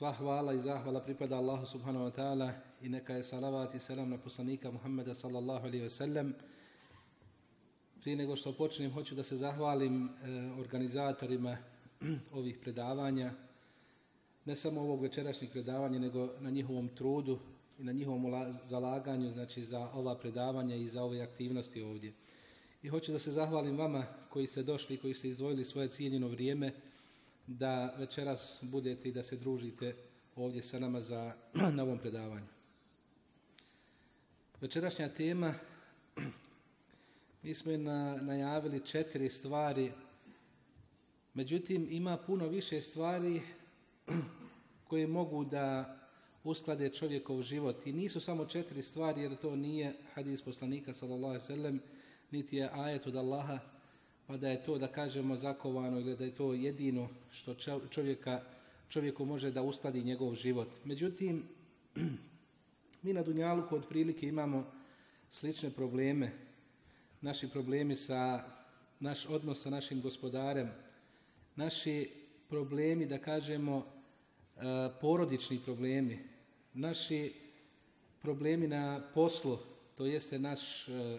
Sva hvala i zahvala pripada Allahu subhanahu wa ta'ala i neka je salavat i selam na poslanika Muhammeda sallallahu alaihi ve sellem. Prije nego što počnem, hoću da se zahvalim e, organizatorima ovih predavanja, ne samo ovog večerašnjeg predavanja, nego na njihovom trudu i na njihovom zalaganju, znači za ova predavanja i za ove aktivnosti ovdje. I hoću da se zahvalim vama koji ste došli, koji ste izdvojili svoje cijenjeno vrijeme, da večeras budete i da se družite ovdje sa nama za, na ovom predavanju. Večerašnja tema, mi smo na, najavili četiri stvari, međutim ima puno više stvari koje mogu da usklade čovjekov život. I nisu samo četiri stvari, jer to nije hadis poslanika, sallallahu sallam, niti je ajet od Allaha, pa da je to, da kažemo, zakovano ili da je to jedino što čovjeka, čovjeku može da uskladi njegov život. Međutim, mi na Dunjaluku otprilike imamo slične probleme. Naši problemi sa, naš odnos sa našim gospodarem, naši problemi, da kažemo, e, porodični problemi, naši problemi na poslu, to jeste naš e,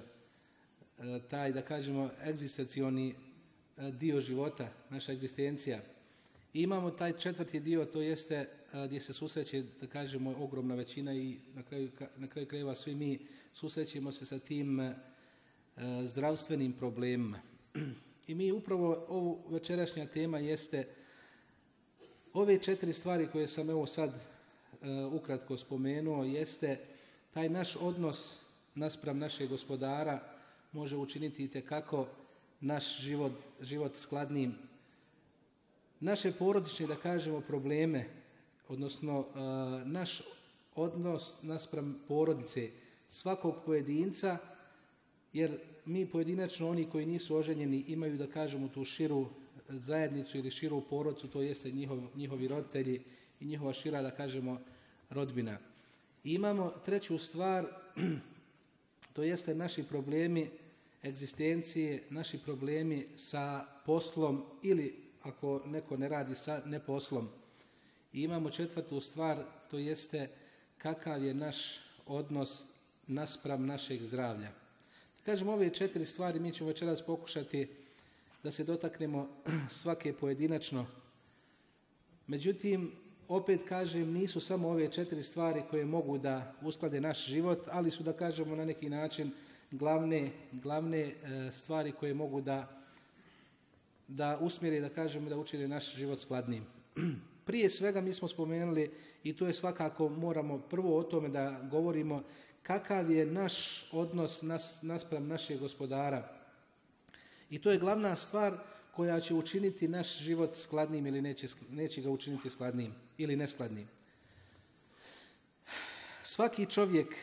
taj, da kažemo, egzistencioni e, dio života, naša egzistencija. I imamo taj četvrti dio, to jeste e, gdje se susreće, da kažemo, ogromna većina i na kraju, na kraju krajeva svi mi susrećemo se sa tim zdravstvenim problemima. I mi upravo ovu večerašnja tema jeste ove četiri stvari koje sam evo sad ukratko spomenuo jeste taj naš odnos naspram našeg gospodara može učiniti kako naš život, život skladnijim. Naše porodične, da kažemo, probleme, odnosno uh, naš odnos naspram porodice svakog pojedinca, jer mi pojedinačno, oni koji nisu oženjeni, imaju, da kažemo, tu širu zajednicu ili širu porodcu, to jeste njihov, njihovi roditelji i njihova šira, da kažemo, rodbina. I imamo treću stvar, to jeste naši problemi egzistencije, naši problemi sa poslom ili ako neko ne radi sa neposlom. I imamo četvrtu stvar, to jeste kakav je naš odnos naspram našeg zdravlja. Kažem ove četiri stvari, mi ćemo večeras pokušati da se dotaknemo svake pojedinačno. Međutim, opet kažem, nisu samo ove četiri stvari koje mogu da usklade naš život, ali su da kažemo na neki način glavne, glavne e, stvari koje mogu da, da usmjeri, da kažemo, da učine naš život skladnijim. Prije svega mi smo spomenuli i to je svakako moramo prvo o tome da govorimo kakav je naš odnos nas, naspram našeg gospodara. I to je glavna stvar koja će učiniti naš život skladnim ili neće, neće ga učiniti skladnim ili neskladnim. Svaki čovjek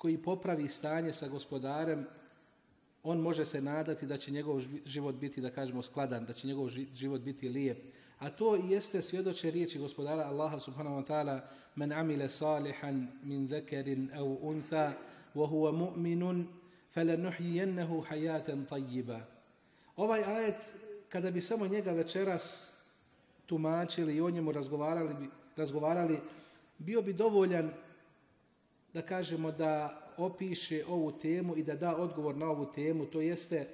koji popravi stanje sa gospodarem, on može se nadati da će njegov život biti, da kažemo, skladan, da će njegov život biti lijep. A to jeste svjedoče riječi gospodara Allaha subhanahu wa ta'ala men amile salihan min zekerin au untha wa huwa mu'minun falanuhyiyannahu hayatan tayyiba. Ovaj ajet kada bi samo njega večeras tumačili i o njemu razgovarali, razgovarali bio bi dovoljan da kažemo da opiše ovu temu i da da odgovor na ovu temu, to jeste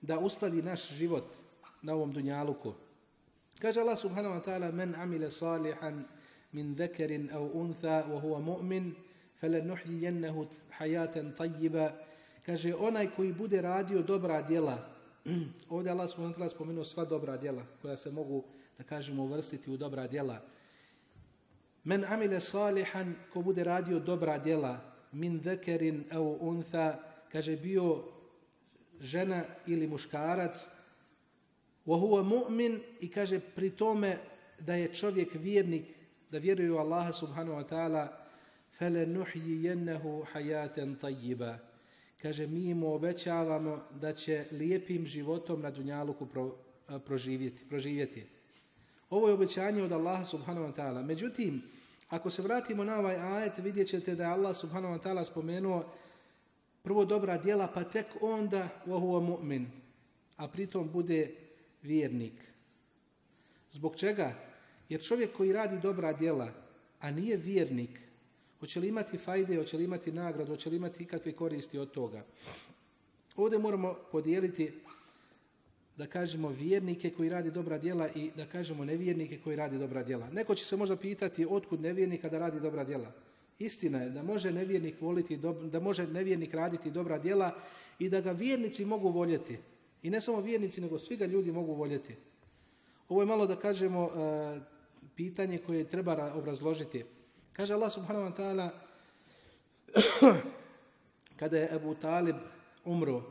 da uskladi naš život na ovom dunjaluku. Kaže Allah subhanahu wa ta'ala men amile salihan min zekerin au untha wa huwa mu'min falanuhyiyannahu hayatan tayyiba kaže onaj koji bude radio dobra djela ovdje Allah subhanahu wa ta'ala spomenuo sva dobra djela koja se mogu da kažemo uvrstiti u dobra djela Men amile salihan, ko bude radio dobra djela, min zekerin au untha, kaže bio žena ili muškarac, wa huwa mu'min i kaže pri tome da je čovjek vjernik, da vjeruje u Allaha subhanahu wa ta'ala, fele nuhyijennehu hajaten tayyiba. Kaže, mi mu obećavamo da će lijepim životom na Dunjaluku pro, proživjeti. proživjeti. Ovo je obećanje od Allaha subhanahu wa ta'ala. Međutim, ako se vratimo na ovaj ajet, vidjet ćete da je Allah subhanahu wa ta'ala spomenuo prvo dobra djela, pa tek onda وَهُوَ mu'min, a pritom bude vjernik. Zbog čega? Jer čovjek koji radi dobra djela, a nije vjernik, hoće li imati fajde, hoće li imati nagradu, hoće li imati ikakve koristi od toga. Ovdje moramo podijeliti da kažemo vjernike koji radi dobra djela i da kažemo nevjernike koji radi dobra djela. Neko će se možda pitati otkud nevjernika da radi dobra djela. Istina je da može nevjernik voliti, da može nevjernik raditi dobra djela i da ga vjernici mogu voljeti. I ne samo vjernici, nego svi ga ljudi mogu voljeti. Ovo je malo da kažemo e, pitanje koje treba obrazložiti. Kaže Allah subhanahu wa ta'ala kada je Abu Talib umro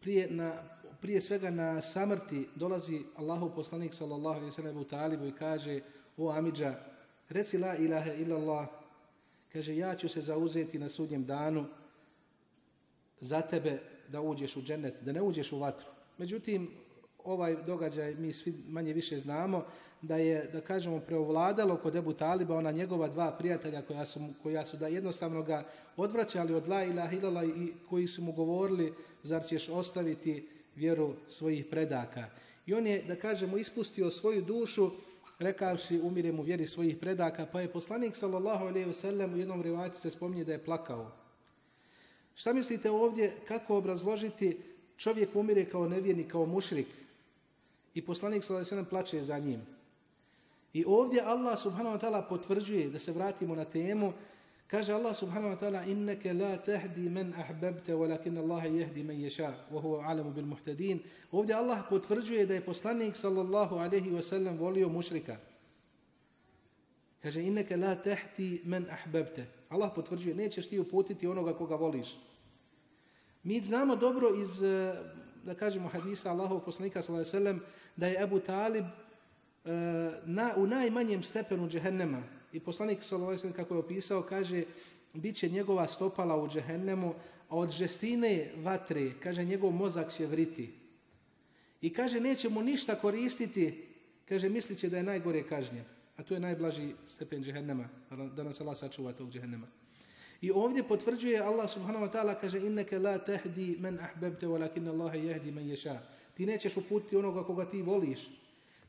prije, na, prije svega na samrti dolazi Allahu poslanik sallallahu alaihi sallam Abu Talibu i kaže o Amidža reci la ilaha illallah kaže ja ću se zauzeti na sudnjem danu za tebe da uđeš u džennet, da ne uđeš u vatru. Međutim, ovaj događaj mi svi manje više znamo da je, da kažemo, preovladalo kod Ebu Taliba ona njegova dva prijatelja koja su, koja su da jednostavno ga odvraćali od la ilaha ilala i koji su mu govorili zar ćeš ostaviti vjeru svojih predaka. I on je, da kažemo, ispustio svoju dušu rekavši umirem u vjeri svojih predaka, pa je poslanik sallallahu alaihi wasallam u jednom rivajtu se spominje da je plakao. Šta mislite ovdje, kako obrazložiti čovjek umire kao nevjernik, kao mušrik i poslanik sallallahu wasallam plače za njim. I ovdje Allah subhanahu wa ta'ala potvrđuje, da se vratimo na temu, kaže Allah subhanahu wa ta'ala inneke la tahdi men ahbabte walakin Allah jehdi men ješa wa huwa alamu bil muhtadin. Ovdje Allah potvrđuje da je poslanik sallallahu alaihi wa sallam volio mušrika. Kaže inneke la tahdi men ahbabte. Allah potvrđuje, nećeš ti uputiti onoga koga voliš. Mi znamo dobro iz, da kažemo, hadisa Allahovog poslanika sallallahu alaihi wa sallam da je Abu Talib na, u najmanjem stepenu džehennema. I poslanik sallallahu kako je opisao kaže bit će njegova stopala u džehennemu, a od žestine vatre, kaže njegov mozak će vriti. I kaže neće mu ništa koristiti, kaže mislit će da je najgore kažnjen. A to je najblaži stepen džehennema, da nas Allah sačuva tog džehennema. I ovdje potvrđuje Allah subhanahu wa ta'ala, kaže inneke la tehdi men ahbebte, walakin Allah jehdi men ješa. Ti nećeš uputiti onoga koga ti voliš,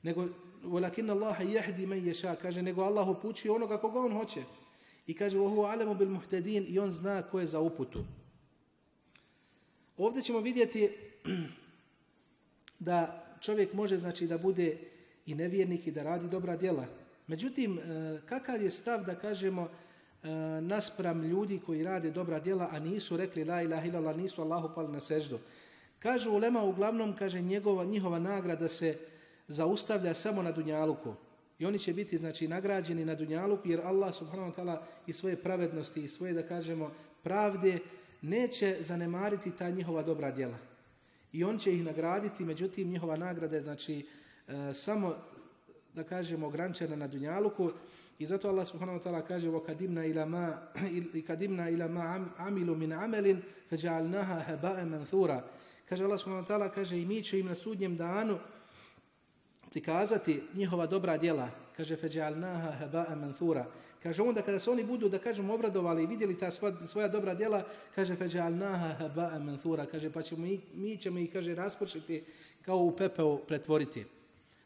nego walakin Allah yahdi man yasha kaže nego Allah upućuje onoga koga on hoće. I kaže wa huwa alamu bil muhtadin i on zna ko je za uputu. Ovdje ćemo vidjeti da čovjek može znači da bude i nevjernik i da radi dobra djela. Međutim e, kakav je stav da kažemo e, naspram ljudi koji rade dobra djela a nisu rekli la ilaha illallah nisu Allahu pali na seždu? Kažu ulema uglavnom kaže njegova njihova nagrada se zaustavlja samo na Dunjaluku. I oni će biti znači nagrađeni na Dunjaluku jer Allah subhanahu wa ta'ala i svoje pravednosti i svoje da kažemo pravde neće zanemariti ta njihova dobra djela. I on će ih nagraditi, međutim njihova nagrada je znači e, samo da kažemo ograničena na Dunjaluku i zato Allah subhanahu wa ta'ala kaže وَكَدِمْنَا إِلَى مَا, kadimna ila ma amilu min amelin فَجَعَلْنَاهَا هَبَاءً مَنْثُورًا Kaže Allah subhanahu wa ta'ala, kaže i mi će im na sudnjem danu prikazati njihova dobra djela, kaže feđalnaha haba manthura. Kaže onda kada se oni budu da kažemo obradovali i vidjeli ta svoja, svoja dobra djela, kaže feđalnaha haba manthura, kaže pa ćemo mi, mi ćemo ih kaže raspršiti kao u pepeo pretvoriti.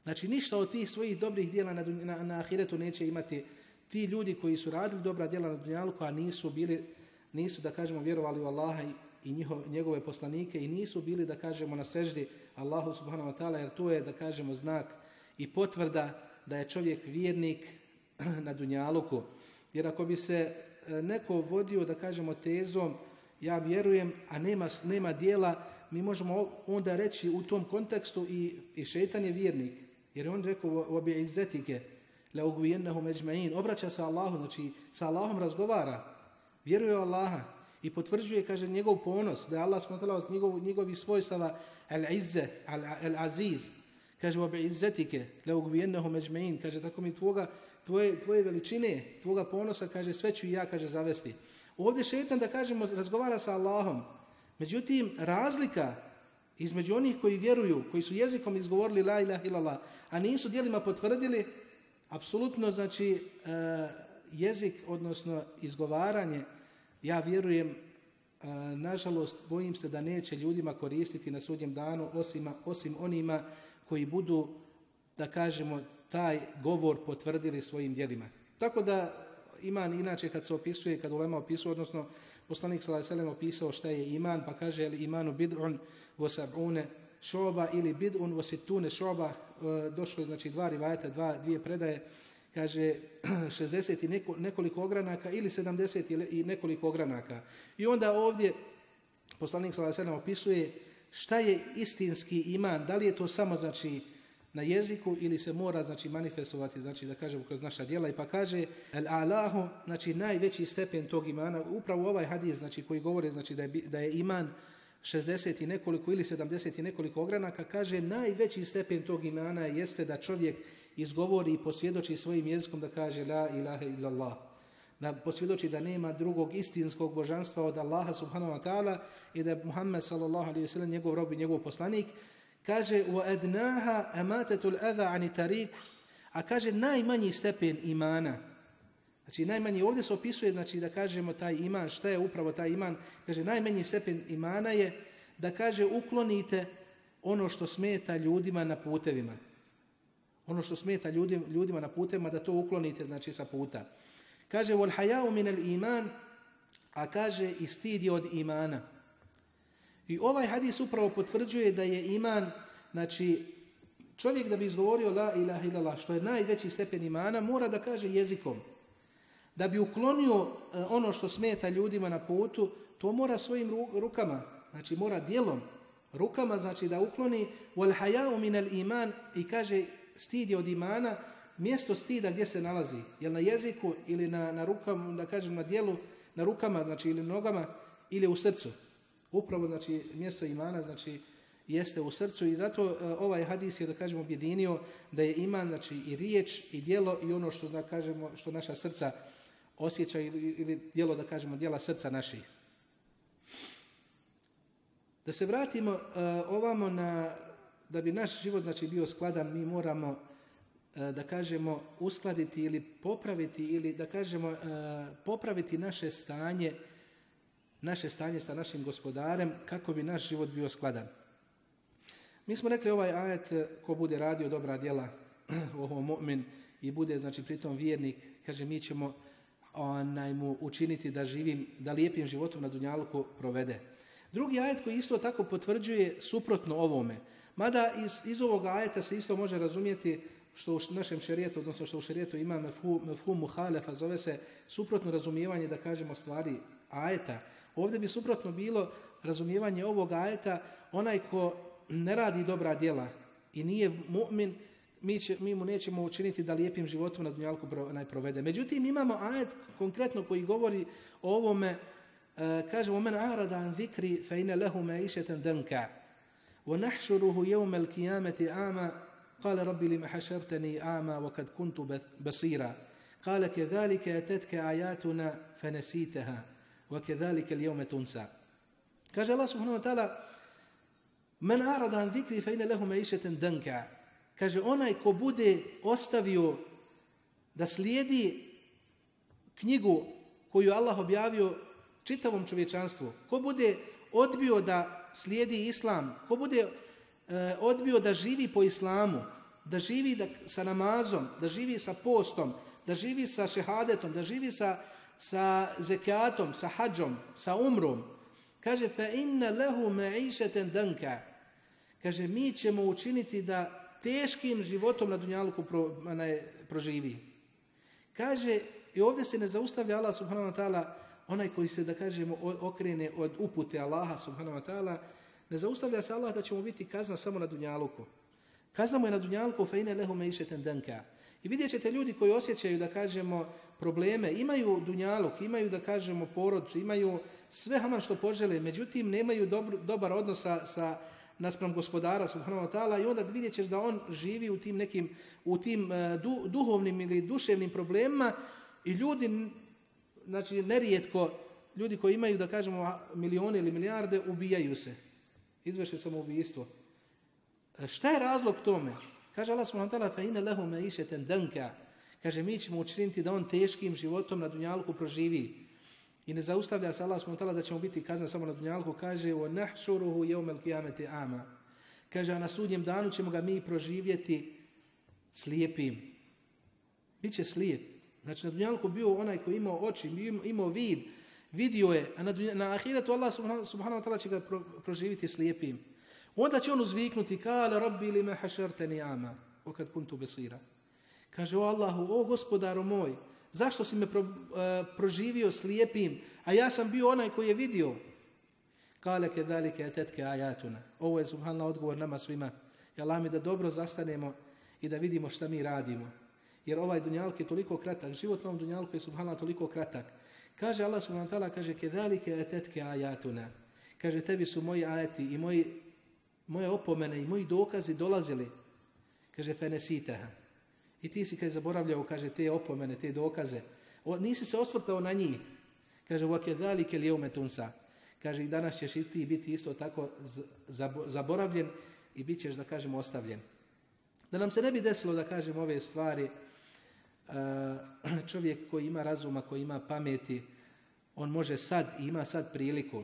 Znači ništa od tih svojih dobrih djela na, na, na ahiretu neće imati ti ljudi koji su radili dobra djela na dunjalku, a nisu bili, nisu da kažemo vjerovali u Allaha i, i njihov, njegove poslanike i nisu bili da kažemo na seždi Allahu subhanahu wa ta'ala jer to je da kažemo znak i potvrda da je čovjek vjernik na dunjaluku. Jer ako bi se e, neko vodio da kažemo tezom ja vjerujem, a nema, nema dijela, mi možemo onda reći u tom kontekstu i, i šetan je vjernik. Jer on rekao u obje izzetike, la ugujennahu međma'in, obraća se Allahu, znači sa Allahom razgovara, vjeruje Allaha i potvrđuje, kaže, njegov ponos, da je Allah smutala od njegov, njegovih svojstava al-izze, al-aziz. Kaže, obe izzetike, leugvijennehu međmein, kaže, tako mi tvoga, tvoje, tvoje veličine, tvoga ponosa, kaže, sve ću i ja, kaže, zavesti. Ovdje šetan, da kažemo, razgovara sa Allahom. Međutim, razlika između onih koji vjeruju, koji su jezikom izgovorili la ilaha illallah, a nisu dijelima potvrdili, apsolutno, znači, e, jezik, odnosno izgovaranje, ja vjerujem, e, nažalost, bojim se da neće ljudima koristiti na sudnjem danu, osim, osim onima koji budu, da kažemo, taj govor potvrdili svojim djelima. Tako da iman inače kad se opisuje, kad ulema opisuje, odnosno poslanik sallallahu opisao šta je iman, pa kaže li imanu bid'un wa sab'une šoba ili bid'un wa situne šoba, e, došlo je znači dva rivajeta, dva, dvije predaje, kaže 60 i neko, nekoliko ogranaka ili 70 i nekoliko ogranaka. I onda ovdje poslanik sallallahu opisuje šta je istinski iman, da li je to samo znači na jeziku ili se mora znači manifestovati znači da kažemo kroz naša djela i pa kaže al alahu znači najveći stepen tog imana upravo ovaj hadis znači koji govori znači da je, da je iman 60 i nekoliko ili 70 i nekoliko ogranaka kaže najveći stepen tog imana jeste da čovjek izgovori i posvjedoči svojim jezikom da kaže la ilaha illallah da posvjedoči da nema drugog istinskog božanstva od Allaha subhanahu wa ta'ala i da je Muhammed sallallahu alaihi sallam njegov rob i njegov poslanik Kaže, u ednaha ematetul eda ani tarik, a kaže najmanji stepen imana. Znači najmanji, ovdje se opisuje, znači da kažemo taj iman, šta je upravo taj iman, kaže najmanji stepen imana je da kaže uklonite ono što smeta ljudima na putevima. Ono što smeta ljudima na putevima, da to uklonite, znači sa puta. Kaže, wal hajau minel iman, a kaže i od imana. I ovaj hadis upravo potvrđuje da je iman, znači čovjek da bi izgovorio la ilaha illallah, što je najveći stepen imana, mora da kaže jezikom. Da bi uklonio e, ono što smeta ljudima na putu, to mora svojim rukama, znači mora dijelom, rukama, znači da ukloni wal hayau min al iman i kaže stid je od imana, mjesto stida gdje se nalazi, jel na jeziku ili na, na rukama, da kažem na dijelu, na rukama, znači ili nogama ili u srcu. Upravo znači mjesto imana znači jeste u srcu i zato uh, ovaj hadis je da kažemo objedinio da je iman znači i riječ i djelo i ono što da kažemo što naša srca osjeća ili, ili djelo da kažemo djela srca naših. Da se vratimo uh, ovamo na da bi naš život znači bio skladan mi moramo uh, da kažemo uskladiti ili popraviti ili da kažemo popraviti naše stanje naše stanje sa našim gospodarem kako bi naš život bio skladan. Mi smo rekli ovaj ajet ko bude radio dobra djela ovo mu'min i bude znači pritom vjernik, kaže mi ćemo onaj mu učiniti da živim, da lijepim životom na dunjaluku provede. Drugi ajet koji isto tako potvrđuje suprotno ovome. Mada iz, iz ovog ajeta se isto može razumjeti što u našem šerijetu, odnosno što u šerijetu ima mefhum, muhalefa, zove se suprotno razumijevanje, da kažemo, stvari ajeta. Ovdje bi suprotno bilo razumijevanje ovog ajeta, onaj ko ne radi dobra djela i nije mu'min, mi, će, mi mu nećemo učiniti da lijepim životom na dunjalku najprovede. Međutim, imamo ajet konkretno koji govori o ovome, e, kaže, omen arada an zikri fe lehu me išeten denka. وَنَحْشُرُهُ يَوْمَ الْكِيَامَةِ آمَ قال ربي لما حشرتني أعمى وقد كنت بصيرا قال كذلك أتتك آياتنا فنسيتها وكذلك اليوم تنسى Kaže Allah subhanahu wa ta'ala Men arada an zikri fa ina lehu meišeten danka. Kaže onaj ko bude ostavio da slijedi knjigu koju Allah objavio čitavom čovječanstvu, ko bude odbio da slijedi islam, ko bude e, odbio da živi po islamu, da živi da, sa namazom, da živi sa postom, da živi sa šehadetom, da živi sa sa zekatom, sa hađom, sa umrom. Kaže, fa inna lehu ma'išeten danka. Kaže, mi ćemo učiniti da teškim životom na Dunjaluku pro, ne, proživi. Kaže, i ovdje se ne zaustavlja Allah subhanahu wa ta'ala, onaj koji se, da kažemo, okrene od upute Allaha subhanahu wa ta'ala, ne zaustavlja se Allah da ćemo biti kazna samo na Dunjaluku. Kazna mu je na Dunjaluku, fa inna lehu ma'išeten danka. I vidjet ćete ljudi koji osjećaju, da kažemo, probleme, imaju dunjaluk, imaju, da kažemo, porodcu, imaju sve haman što požele, međutim, nemaju dobar odnos sa, sa naspram gospodara subhanahu wa ta'ala i onda vidjet ćeš da on živi u tim nekim, u tim e, duhovnim ili duševnim problemima i ljudi, znači nerijetko, ljudi koji imaju da kažemo milijone ili milijarde ubijaju se. Izvrše samoubistvo. E, šta je razlog tome? Kaže Allah subhanahu wa ta'ala fa inna lahu ma'ishatan danka. Kaže mi ćemo učiniti da on teškim životom na dunjalku proživi. I ne zaustavlja se Allah subhanahu da ćemo biti kazan samo na dunjalku. Kaže o nahšuruhu jeumel kijameti ama. Kaže a na sudnjem danu ćemo ga mi proživjeti slijepim. Biće slijep. Znači na dunjalku bio onaj koji imao oči, imao vid, vidio je, a na, na ahiretu Allah subhanahu wa ta'ala će ga proživjeti slijepim. Onda će on uzviknuti, kale rabbi li me hašarteni ama, o kad kuntu besira. Kaže, o Allahu, o gospodaru moj, zašto si me pro, e, proživio slijepim, a ja sam bio onaj koji je vidio. Kale ke dalike tetke ajatuna. Ovo je subhanallah odgovor nama svima. Ja mi da dobro zastanemo i da vidimo šta mi radimo. Jer ovaj dunjalk je toliko kratak, život na ovom dunjalku je subhanallah toliko kratak. Kaže Allah subhanahu ta'ala, kaže, kedalike etetke ajatuna. Kaže, tebi su moji ajeti i moji, moje opomene i moji dokazi dolazili. Kaže, fenesiteha. I ti si kaj zaboravljao, kaže, te opomene, te dokaze. O, nisi se osvrtao na njih. Kaže, vakedalike lijeume tunsa. Kaže, i danas ćeš i ti biti isto tako zaboravljen i bit ćeš, da kažem ostavljen. Da nam se ne bi desilo da kažem ove stvari, čovjek koji ima razuma, koji ima pameti, on može sad i ima sad priliku.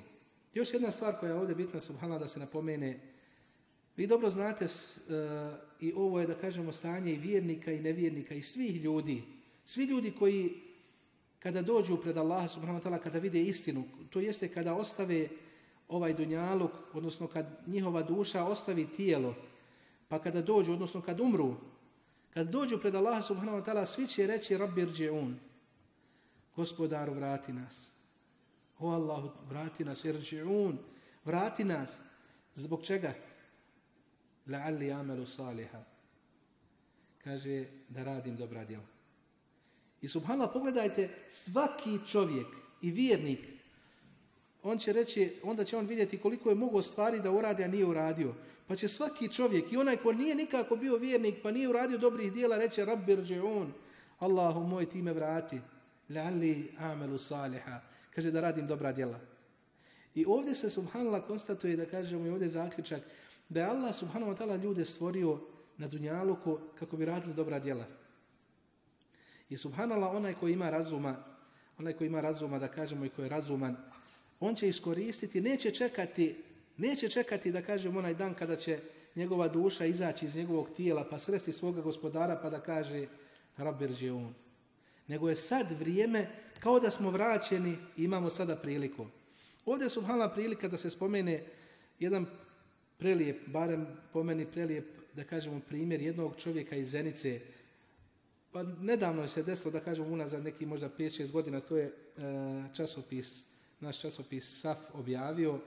Još jedna stvar koja je ovdje bitna, subhanallah, da se napomene, vi dobro znate uh, i ovo je da kažemo stanje i vjernika i nevjernika i svih ljudi. Svi ljudi koji kada dođu pred Allaha subhanahu wa kada vide istinu, to jeste kada ostave ovaj dunjaluk, odnosno kad njihova duša ostavi tijelo, pa kada dođu, odnosno kad umru, kad dođu pred Allaha subhanahu wa ta'ala, svi će reći Rabbi rđeun, gospodaru vrati nas. O Allahu, vrati nas, rđeun, vrati nas. Zbog čega? la'alli amelu saliha. Kaže da radim dobra djela. I subhanallah, pogledajte, svaki čovjek i vjernik, on će reći, onda će on vidjeti koliko je mogo stvari da uradi, a nije uradio. Pa će svaki čovjek i onaj ko nije nikako bio vjernik, pa nije uradio dobrih djela, reće Rabbi on, Allahu moj ti me vrati. Amelu saliha. Kaže da radim dobra djela. I ovdje se subhanallah konstatuje da kažemo i ovdje zaključak da je Allah subhanahu wa ta'ala ljude stvorio na dunjaluku kako bi radili dobra djela. I subhanallah onaj koji ima razuma, onaj koji ima razuma da kažemo i koji je razuman, on će iskoristiti, neće čekati, neće čekati da kažemo onaj dan kada će njegova duša izaći iz njegovog tijela pa sresti svoga gospodara pa da kaže Rabbir on. Nego je sad vrijeme kao da smo vraćeni i imamo sada priliku. Ovdje je subhanallah prilika da se spomene jedan prelijep, barem po meni prelijep, da kažemo primjer jednog čovjeka iz Zenice. Pa nedavno je se desilo, da kažemo unazad neki možda 5-6 godina, to je e, časopis, naš časopis SAF objavio,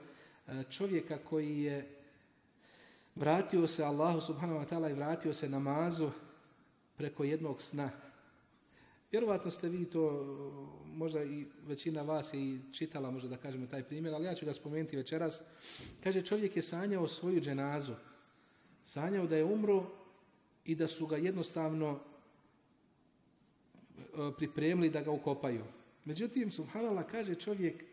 čovjeka koji je vratio se Allahu subhanahu wa ta'ala i vratio se namazu preko jednog sna. Vjerovatno ste vi to, možda i većina vas je i čitala, možda da kažemo taj primjer, ali ja ću ga spomenuti večeras. Kaže, čovjek je sanjao svoju dženazu. Sanjao da je umro i da su ga jednostavno e, pripremili da ga ukopaju. Međutim, subhanallah, kaže čovjek,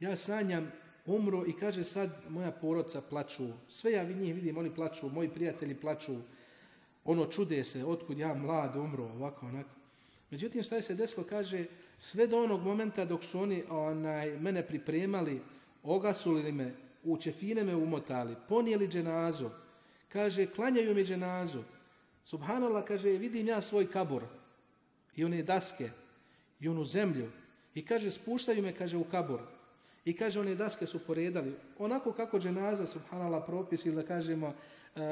ja sanjam umro i kaže sad moja poroca plaču. Sve ja njih vidim, oni plaču, moji prijatelji plaču. Ono čude se, otkud ja mlad umro, ovako, onako. Međutim, šta je se desilo, kaže, sve do onog momenta dok su oni onaj, mene pripremali, ogasuli me, u čefine me umotali, ponijeli dženazu, kaže, klanjaju mi dženazu. Subhanallah, kaže, vidim ja svoj kabor i one daske i onu zemlju i kaže, spuštaju me, kaže, u kabor. I kaže, one daske su poredali. Onako kako dženaza, subhanallah, propis ili da kažemo, uh,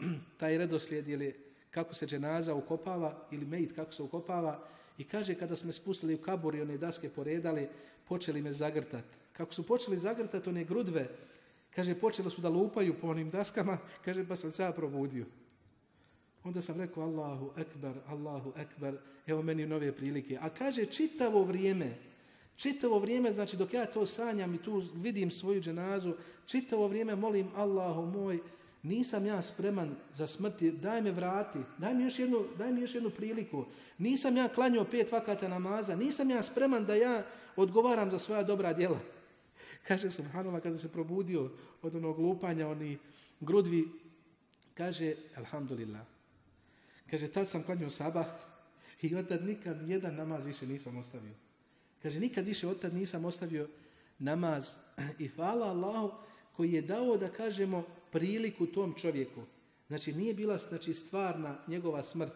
taj redoslijed ili kako se dženaza ukopava ili mejit kako se ukopava i kaže kada smo spustili u kabur i one daske poredali, počeli me zagrtat. Kako su počeli zagrtati one grudve, kaže počeli su da lupaju po onim daskama, kaže pa sam se probudio. Onda sam rekao Allahu ekber, Allahu ekber, evo meni nove prilike. A kaže čitavo vrijeme, čitavo vrijeme, znači dok ja to sanjam i tu vidim svoju dženazu, čitavo vrijeme molim Allahu moj, nisam ja spreman za smrti, daj me vrati, daj mi još jednu, daj mi još jednu priliku. Nisam ja klanjao pet vakata namaza, nisam ja spreman da ja odgovaram za svoja dobra djela. Kaže Subhanallah kada se probudio od onog lupanja, oni grudvi, kaže, alhamdulillah. Kaže, tad sam klanjao sabah i od tad nikad jedan namaz više nisam ostavio. Kaže, nikad više od tad nisam ostavio namaz. I hvala Allahu koji je dao da kažemo priliku tom čovjeku. Znači nije bila znači, stvarna njegova smrt,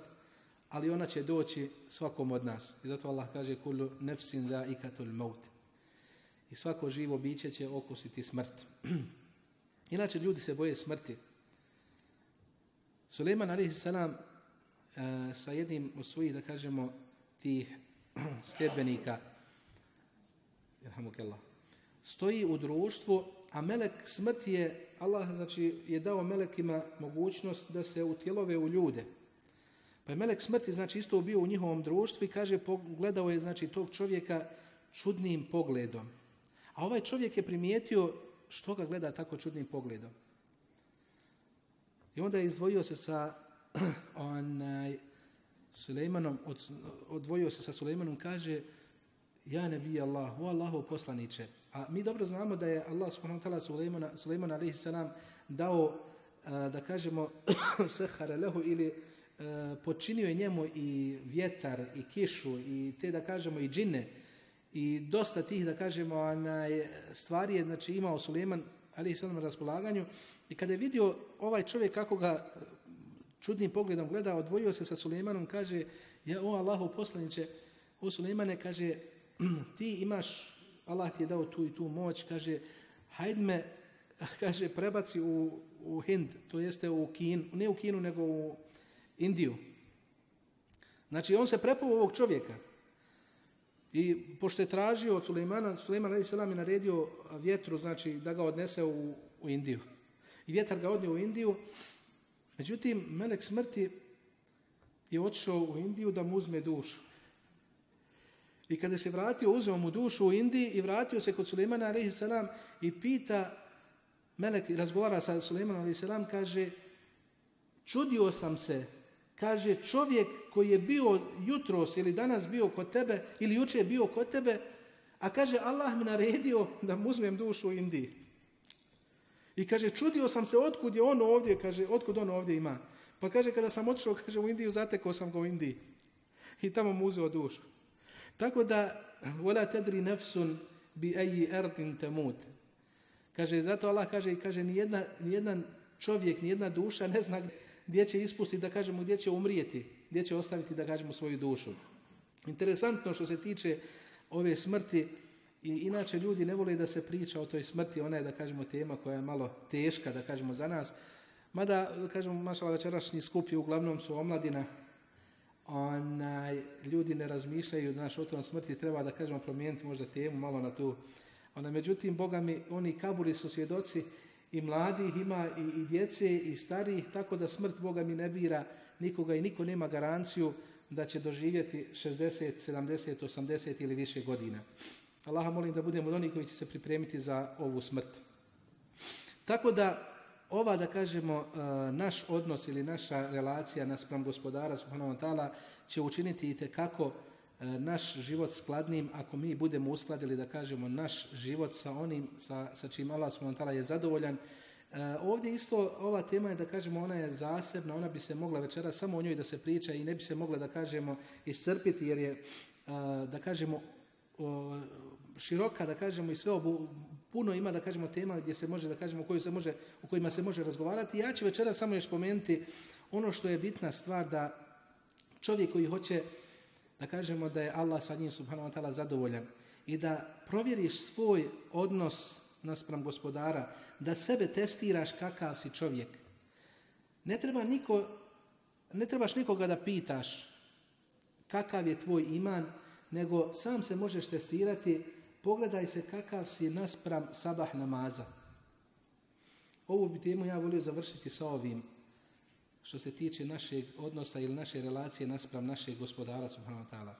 ali ona će doći svakom od nas. I zato Allah kaže kullu nefsin da ikatul maut. I svako živo biće će okusiti smrt. Inače ljudi se boje smrti. Suleiman a.s. E, sa jednim od svojih, da kažemo, tih sljedbenika, stoji u društvu, a melek smrti je, Allah znači, je dao melekima mogućnost da se utjelove u ljude. Pa je melek smrti znači isto bio u njihovom društvu i kaže gledao je znači tog čovjeka čudnim pogledom. A ovaj čovjek je primijetio što ga gleda tako čudnim pogledom. I onda je izdvojio se sa onaj, Sulejmanom, od, odvojio se sa Sulejmanom, kaže ja ne bi Allah, o Allahu poslaniće. A mi dobro znamo da je Allah subhanahu wa ta'ala Sulejman alaihi salam dao, da kažemo, sehara lehu ili počinio je njemu i vjetar i kišu i te da kažemo i džine i dosta tih da kažemo onaj, stvari je znači, imao Sulejman ali salam na raspolaganju i kada je vidio ovaj čovjek kako ga čudnim pogledom gleda, odvojio se sa Sulejmanom, kaže, ja o Allahu poslaniće, o Sulejmane, kaže, ti imaš, Allah ti je dao tu i tu moć, kaže, hajde me, kaže, prebaci u, u Hind, to jeste u Kinu, ne u Kinu, nego u Indiju. Znači, on se prepovao ovog čovjeka. I pošto je tražio od Sulejmana, Sulejman a.s. je naredio vjetru, znači, da ga odnese u, u Indiju. I vjetar ga odnio u Indiju, Međutim, melek smrti je otišao u Indiju da mu uzme dušu. I kada se vratio, uzeo mu dušu u Indiji i vratio se kod Sulemana a.s. i pita, melek razgovara sa Sulejmanom a.s. kaže, čudio sam se, kaže čovjek koji je bio jutros ili danas bio kod tebe ili jučer je bio kod tebe, a kaže Allah mi naredio da mu uzmem dušu u Indiji. I kaže, čudio sam se otkud je on ovdje, kaže, otkud on ovdje ima. Pa kaže, kada sam otišao, kaže, u Indiju, zatekao sam ga u Indiji. I tamo mu uzeo dušu. Tako da, vola tedri nefsun bi eji erdin temut. Kaže, zato Allah kaže i kaže, nijedna, nijedan čovjek, nijedna duša ne zna gdje će ispustiti, da kažemo, gdje će umrijeti, gdje će ostaviti, da kažemo, svoju dušu. Interesantno što se tiče ove smrti, i inače ljudi ne vole da se priča o toj smrti, ona je da kažemo tema koja je malo teška da kažemo za nas. Mada, kažemo, mašala večerašnji skupi uglavnom su omladina, onaj, ljudi ne razmišljaju naš o tom smrti, treba da kažemo promijeniti možda temu malo na tu. Ona, međutim, Boga mi, oni kaburi su svjedoci i mladih ima i, i djece i starih, tako da smrt Boga mi ne bira nikoga i niko nema garanciju da će doživjeti 60, 70, 80 ili više godina. Allaha molim da budemo od koji će se pripremiti za ovu smrt. Tako da ova, da kažemo, e, naš odnos ili naša relacija naspram gospodara subhanahu wa će učiniti i kako e, naš život skladnim ako mi budemo uskladili, da kažemo, naš život sa onim sa, sa čim Allah subhanahu je zadovoljan. E, ovdje isto ova tema je da kažemo ona je zasebna, ona bi se mogla večera samo o njoj da se priča i ne bi se mogla da kažemo iscrpiti jer je da kažemo široka, da kažemo, i sve obu, puno ima, da kažemo, tema gdje se može, da kažemo, koju se može, o kojima se može razgovarati. Ja ću večeras samo još spomenuti ono što je bitna stvar da čovjek koji hoće, da kažemo, da je Allah sa njim, subhanahu wa ta'ala, zadovoljan i da provjeriš svoj odnos naspram gospodara, da sebe testiraš kakav si čovjek. Ne treba niko, ne trebaš nikoga da pitaš kakav je tvoj iman, nego sam se možeš testirati Pogledaj se kakav si naspram sabah namaza. Ovu bi temu ja volio završiti sa ovim što se tiče našeg odnosa ili naše relacije naspram našeg gospodara subhanahu ta'ala.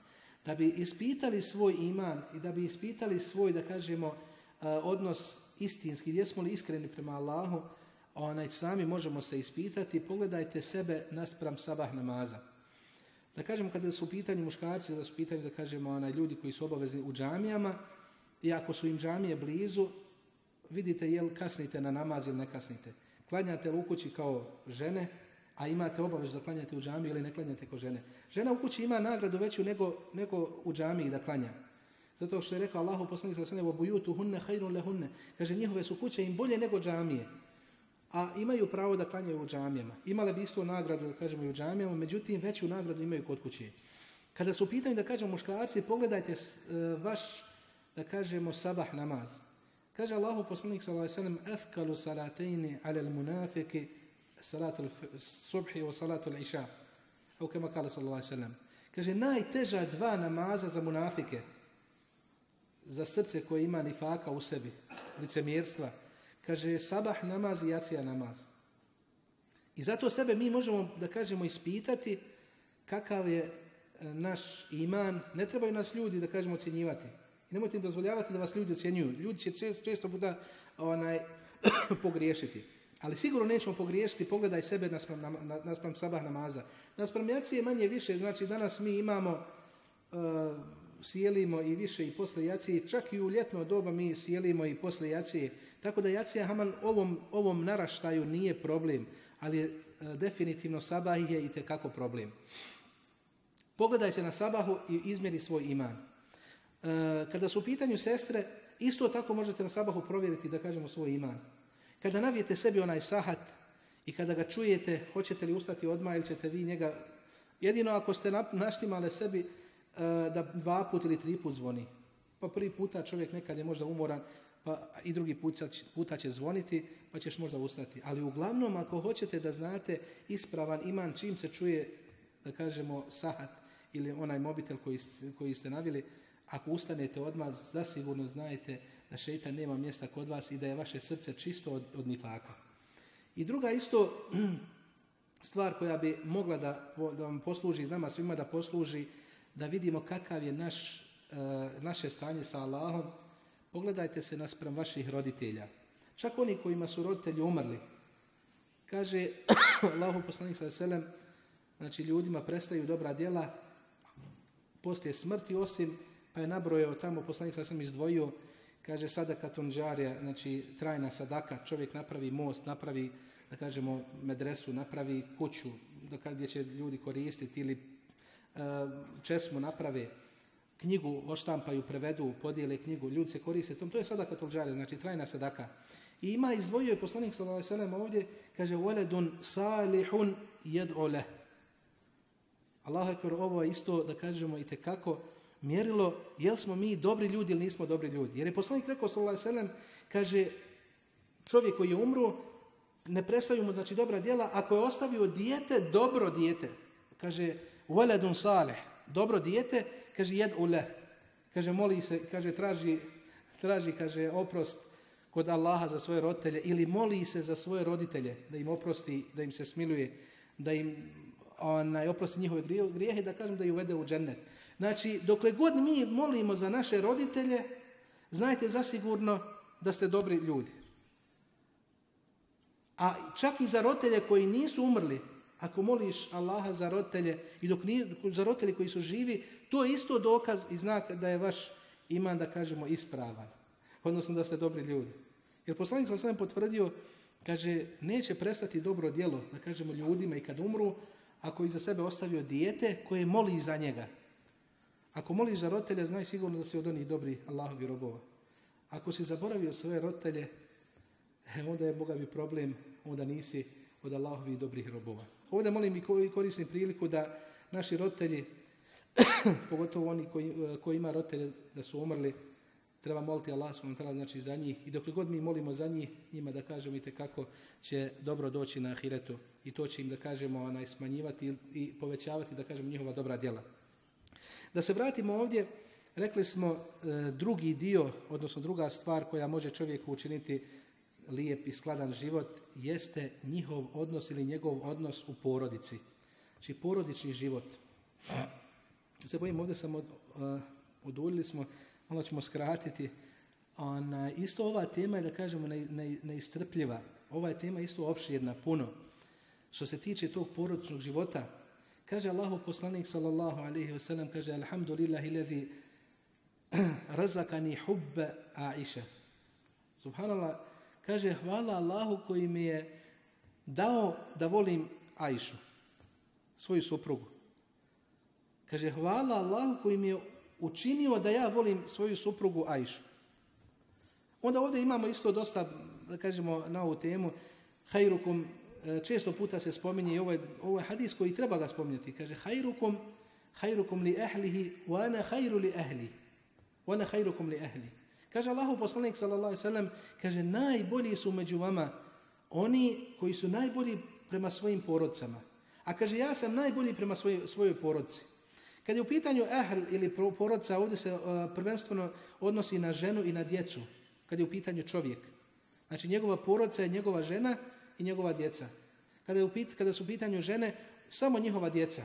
Da bi ispitali svoj iman i da bi ispitali svoj, da kažemo, odnos istinski, jesmo li iskreni prema Allahu, onaj, sami možemo se ispitati, pogledajte sebe naspram sabah namaza. Da kažemo kada su u pitanju muškarci, da su u pitanju da kažemo onaj, ljudi koji su obavezni u džamijama i ako su im džamije blizu, vidite jel kasnite na namaz ili ne kasnite. Klanjate u kući kao žene, a imate obavezu da klanjate u džamiji ili ne klanjate kao žene. Žena u kući ima nagradu veću nego, nego u džamiji da klanja. Zato što je rekao Allahu poslanik sa sene bujutu hunne le hunne. Kaže njihove su kuće im bolje nego džamije. A imaju pravo da klanjaju u džamijama. Imale bi isto nagradu da kažemo i u džamijama, međutim veću nagradu imaju kod kuće. Kada su u pitanju da kažemo muškarci, pogledajte e, vaš da kažemo sabah namaz. Kaže Allahu poslanik sallallahu alejhi ve sellem afkalu salataini ala al-munafiqi salatu subhi wa salatu al-isha. Au kama kala sallallahu alejhi ve sellem. Kaže najteža dva namaza za munafike za srce koje ima nifaka u sebi, licemjerstva. Kaže sabah namaz i jacija namaz. I zato sebe mi možemo da kažemo ispitati kakav je e, naš iman. Ne trebaju nas ljudi da kažemo ocjenjivati. I nemojte im dozvoljavati da vas ljudi ocjenjuju. Ljudi će često, puta onaj, pogriješiti. Ali sigurno nećemo pogriješiti, pogledaj sebe naspram, naspram sabah namaza. Naspram jacije manje više, znači danas mi imamo uh, sjelimo i više i posle jacije, čak i u ljetno doba mi sjelimo i posle jacije. Tako da jacija Haman ovom, ovom naraštaju nije problem, ali e, definitivno sabah je i tekako problem. Pogledaj se na sabahu i izmjeri svoj iman. E, kada su u pitanju sestre, isto tako možete na sabahu provjeriti da kažemo svoj iman. Kada navijete sebi onaj sahat i kada ga čujete, hoćete li ustati odmah ili ćete vi njega, jedino ako ste naštimale sebi E, da dva put ili tri put zvoni. Pa prvi puta čovjek nekad je možda umoran, pa i drugi puta, puta će zvoniti, pa ćeš možda ustati. Ali uglavnom, ako hoćete da znate ispravan iman čim se čuje, da kažemo, sahat ili onaj mobitel koji, koji ste navili, ako ustanete odmah, zasigurno znajte da šeitan nema mjesta kod vas i da je vaše srce čisto od, od nifaka. I druga isto stvar koja bi mogla da, da vam posluži, nama svima da posluži, da vidimo kakav je naš, e, naše stanje sa Allahom, pogledajte se naspram vaših roditelja. Čak oni kojima su roditelji umrli. Kaže Allahu poslanik sa selem, znači ljudima prestaju dobra djela poslije smrti, osim pa je nabrojao tamo poslanik sa selem izdvojio, kaže sadaka tunđarija, znači trajna sadaka, čovjek napravi most, napravi, da kažemo, medresu, napravi kuću, gdje će ljudi koristiti ili česmu naprave, knjigu oštampaju, prevedu, podijele knjigu, ljudi se koriste tom, to je sadaka tulđare, znači trajna sadaka. I ima izdvojio je poslanik sallallahu ovdje, kaže waladun salihun yad'u. Allah je ovo isto da kažemo i kako mjerilo jel smo mi dobri ljudi ili nismo dobri ljudi. Jer je poslanik rekao sallallahu kaže čovjek koji je umru ne prestaju mu znači dobra djela ako je ostavio dijete, dobro dijete. Kaže Waladun salih, dobro dijete, kaže jed ule. Kaže moli se, kaže traži, traži kaže oprost kod Allaha za svoje roditelje ili moli se za svoje roditelje da im oprosti, da im se smiluje, da im onaj, oprosti njihove grijehe, da kažem da ih uvede u džennet. Znači, dokle god mi molimo za naše roditelje, znajte zasigurno da ste dobri ljudi. A čak i za roditelje koji nisu umrli, ako moliš Allaha za roditelje i dok nije, za roditelje koji su živi, to je isto dokaz i znak da je vaš iman, da kažemo, ispravan. Odnosno da ste dobri ljudi. Jer poslanik sam sam potvrdio, kaže, neće prestati dobro djelo, da kažemo, ljudima i kad umru, ako iza sebe ostavio dijete koje moli za njega. Ako moliš za roditelje, znaj sigurno da si od onih dobri Allahovi robova. Ako si zaboravio svoje roditelje, e, onda je Boga bi problem, onda nisi od Allahovih dobrih robova. Ovdje molim i koristim priliku da naši roditelji, pogotovo oni koji, koji ima roditelje da su umrli, treba moliti Allah znači za njih i dok god mi molimo za njih, njima da kažemo i kako će dobro doći na ahiretu i to će im da kažemo onaj, smanjivati i povećavati da kažemo njihova dobra djela. Da se vratimo ovdje, rekli smo e, drugi dio, odnosno druga stvar koja može čovjeku učiniti lijep i skladan život jeste njihov odnos ili njegov odnos u porodici. Znači porodični život. Se bojim, ovdje sam od, oduljili smo, malo ćemo skratiti. Ona, isto ova tema je, da kažemo, ne, neistrpljiva. Ova je tema isto opširna, puno. Što se tiče tog porodičnog života, kaže Allahu poslanik sallallahu alaihi wasallam, kaže Alhamdulillahi ladhi razakani hubbe Aisha. Subhanallah, kaže hvala Allahu koji mi je dao da volim Aishu, svoju suprugu. Kaže hvala Allahu koji mi je učinio da ja volim svoju suprugu Aishu. Onda ovdje imamo isto dosta, da kažemo, na ovu temu, hajrukum, e, često puta se spominje i ovo je hadis koji treba ga spominjati. Kaže, hajrukum, hajrukum li ehlihi, wa ana hajru li ehli. Wa ana hajrukum li ehli. Kaže Allahu poslanik sallallahu sallam, kaže, najbolji su među vama oni koji su najbolji prema svojim porodcama. A kaže, ja sam najbolji prema svoj, svojoj porodci. Kad je u pitanju ehl ili porodca, ovdje se uh, prvenstveno odnosi na ženu i na djecu kad je u pitanju čovjek. Znači njegova porodca je njegova žena i njegova djeca. Kada, je u pit, kada su u pitanju žene, samo njihova djeca.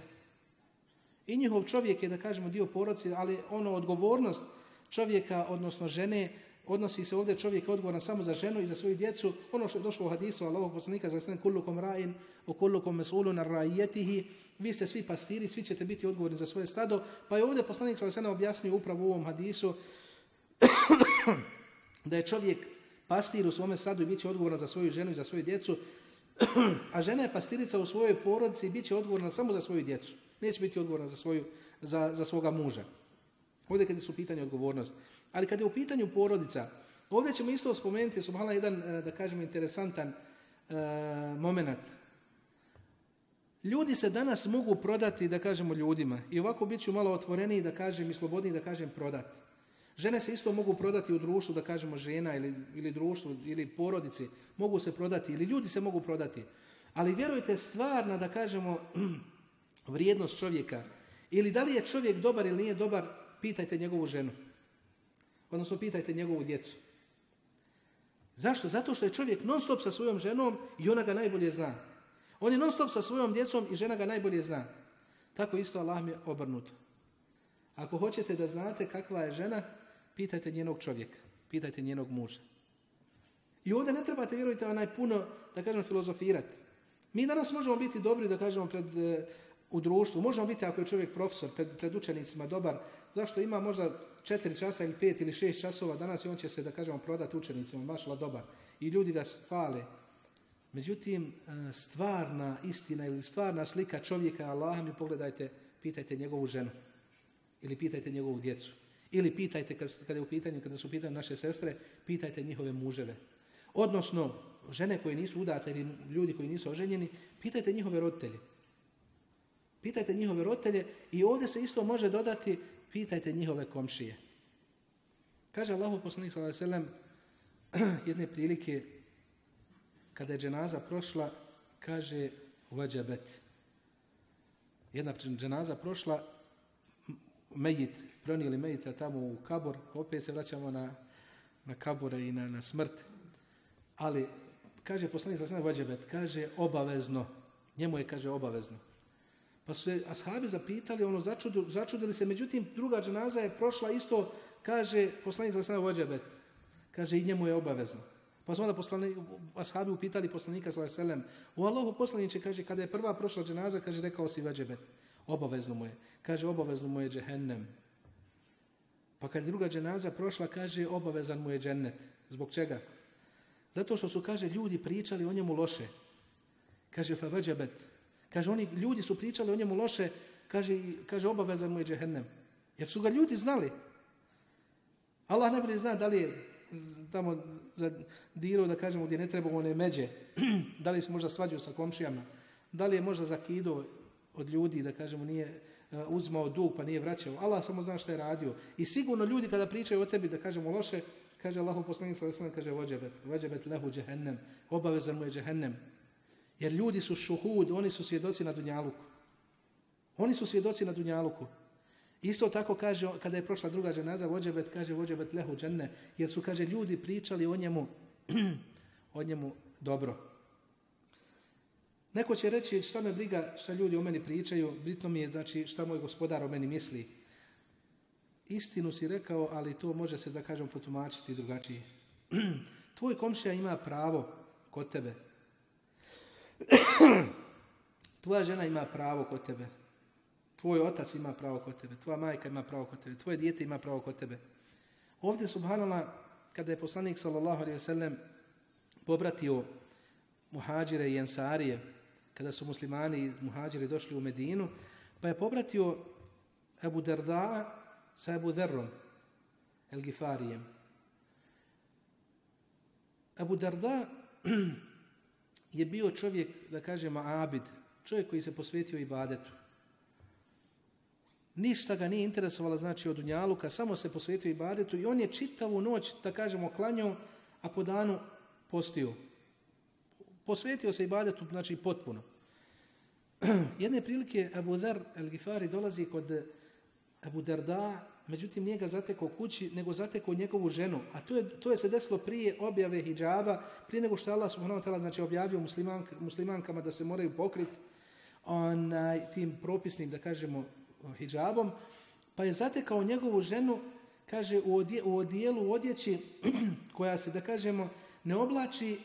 I njihov čovjek je, da kažemo, dio porodci, ali ono odgovornost čovjeka, odnosno žene, odnosi se ovdje čovjek odgovoran samo za ženu i za svoju djecu. Ono što je došlo u hadisu Allahovog poslanika za sve kullukom ra'in u kullukom mesulu na rajetihi. Vi ste svi pastiri, svi ćete biti odgovorni za svoje stado. Pa je ovdje poslanik sa objasnio upravo u ovom hadisu da je čovjek pastir u svome sadu i bit će odgovoran za svoju ženu i za svoju djecu, a žena je pastirica u svojoj porodici i bit će odgovorna samo za svoju djecu. Neće biti odgovorna za, svoju, za, za svoga muža. Ovdje kad su u pitanju odgovornost. Ali kad je u pitanju porodica, ovdje ćemo isto spomenuti, subhala, jedan, e, da kažemo, interesantan uh, moment. Ljudi se danas mogu prodati, da kažemo, ljudima. I ovako bit ću malo otvoreniji, da kažem, i slobodniji, da kažem, prodati. Žene se isto mogu prodati u društvu, da kažemo žena ili, ili društvu ili porodici, mogu se prodati ili ljudi se mogu prodati. Ali vjerujte, stvarna, da kažemo, vrijednost čovjeka ili da li je čovjek dobar ili nije dobar, pitajte njegovu ženu. Odnosno, pitajte njegovu djecu. Zašto? Zato što je čovjek non stop sa svojom ženom i ona ga najbolje zna. On je non stop sa svojom djecom i žena ga najbolje zna. Tako isto Allah mi je obrnuto. Ako hoćete da znate kakva je žena, Pitajte njenog čovjeka, pitajte njenog muža. I ovdje ne trebate, vjerujte, onaj puno, da kažem, filozofirati. Mi danas možemo biti dobri, da kažemo, pred, e, u društvu. Možemo biti, ako je čovjek profesor, pred, pred učenicima dobar. Zašto ima možda četiri časa ili pet ili šest časova danas i on će se, da kažemo, prodati učenicima. Mašla dobar. I ljudi ga fale. Međutim, e, stvarna istina ili stvarna slika čovjeka, Allah mi pogledajte, pitajte njegovu ženu. Ili pitajte njegovu djecu. Ili pitajte, kada je u pitanju, kada su pitanje naše sestre, pitajte njihove muževe. Odnosno, žene koje nisu udate ili ljudi koji nisu oženjeni, pitajte njihove roditelje. Pitajte njihove roditelje i ovdje se isto može dodati, pitajte njihove komšije. Kaže Allah poslanik sallallahu jedne prilike kada je dženaza prošla, kaže vađabet. Jedna dženaza prošla, mejit, pronijeli mejita tamo u kabor, opet se vraćamo na, na kabore i na, na smrt. Ali, kaže poslanik Hasan Vađebet, kaže obavezno. Njemu je, kaže, obavezno. Pa su se ashabi zapitali, ono, začudili, začudili se, međutim, druga dženaza je prošla isto, kaže poslanik Hasan Vađebet, kaže i njemu je obavezno. Pa su onda poslani, ashabi upitali poslanika sallallahu alejhi ve sellem: "O Allahu poslanice kaže kada je prva prošla dženaza, kaže rekao si vađebet. Obavezno mu je. Kaže obavezno mu je džehennem. Pa kad je druga dženaza prošla, kaže obavezan mu je džennet. Zbog čega? Zato što su, kaže, ljudi pričali o njemu loše. Kaže, fa vađebet. Kaže, oni ljudi su pričali o njemu loše, kaže, kaže obavezan mu je džehennem. Jer su ga ljudi znali. Allah bi zna da li je tamo za diru, da kažemo, gdje ne treba one međe, da li se možda svađao sa komšijama, da li je možda zakido od ljudi, da kažemo, nije uzmao dug pa nije vraćao. Allah samo zna šta je radio. I sigurno ljudi kada pričaju o tebi, da kažemo loše, kaže Allahu poslanik sallallahu kaže vađebet, vađebet lehu džehennem, obavezan mu je džehennem. Jer ljudi su šuhud, oni su svjedoci na dunjaluku. Oni su svjedoci na dunjaluku. Isto tako kaže, kada je prošla druga ženaza, vođebet, kaže vođebet lehu dženne, jer su, kaže, ljudi pričali o njemu, o njemu dobro. Neko će reći šta me briga šta ljudi o meni pričaju, bitno mi je znači šta moj gospodar o meni misli. Istinu si rekao, ali to može se da kažem protumačiti drugačije. Tvoj komšija ima pravo kod tebe. Tvoja žena ima pravo kod tebe. Tvoj otac ima pravo kod tebe. Tvoja majka ima pravo kod tebe. Tvoje dijete ima pravo kod tebe. Ovdje, subhanallah, kada je poslanik sallallahu alaihi pobratio muhađire i ensarije, kada su muslimani i muhađiri došli u Medinu, pa je pobratio Abu Darda sa Abu Derrom, El Gifarijem. Abu Darda je bio čovjek, da kažemo, abid, čovjek koji se posvetio ibadetu. Ništa ga nije interesovalo, znači, od Dunjaluka, samo se posvetio ibadetu i on je čitavu noć, da kažemo, klanjao, a po danu postio. Posvetio se ibadetu, znači, potpuno. Jedne prilike Abu Dhar el-Gifari dolazi kod Abu Darda, međutim nije ga zatekao kući, nego zatekao njegovu ženu. A to je, to je se desilo prije objave hijjaba, prije nego što Allah subhanahu wa ta'ala znači, objavio muslimank, muslimankama da se moraju pokriti onaj, tim propisnim, da kažemo, hijabom, pa je zatekao njegovu ženu, kaže, u, odje, u odijelu odjeći koja se, da kažemo, ne oblači,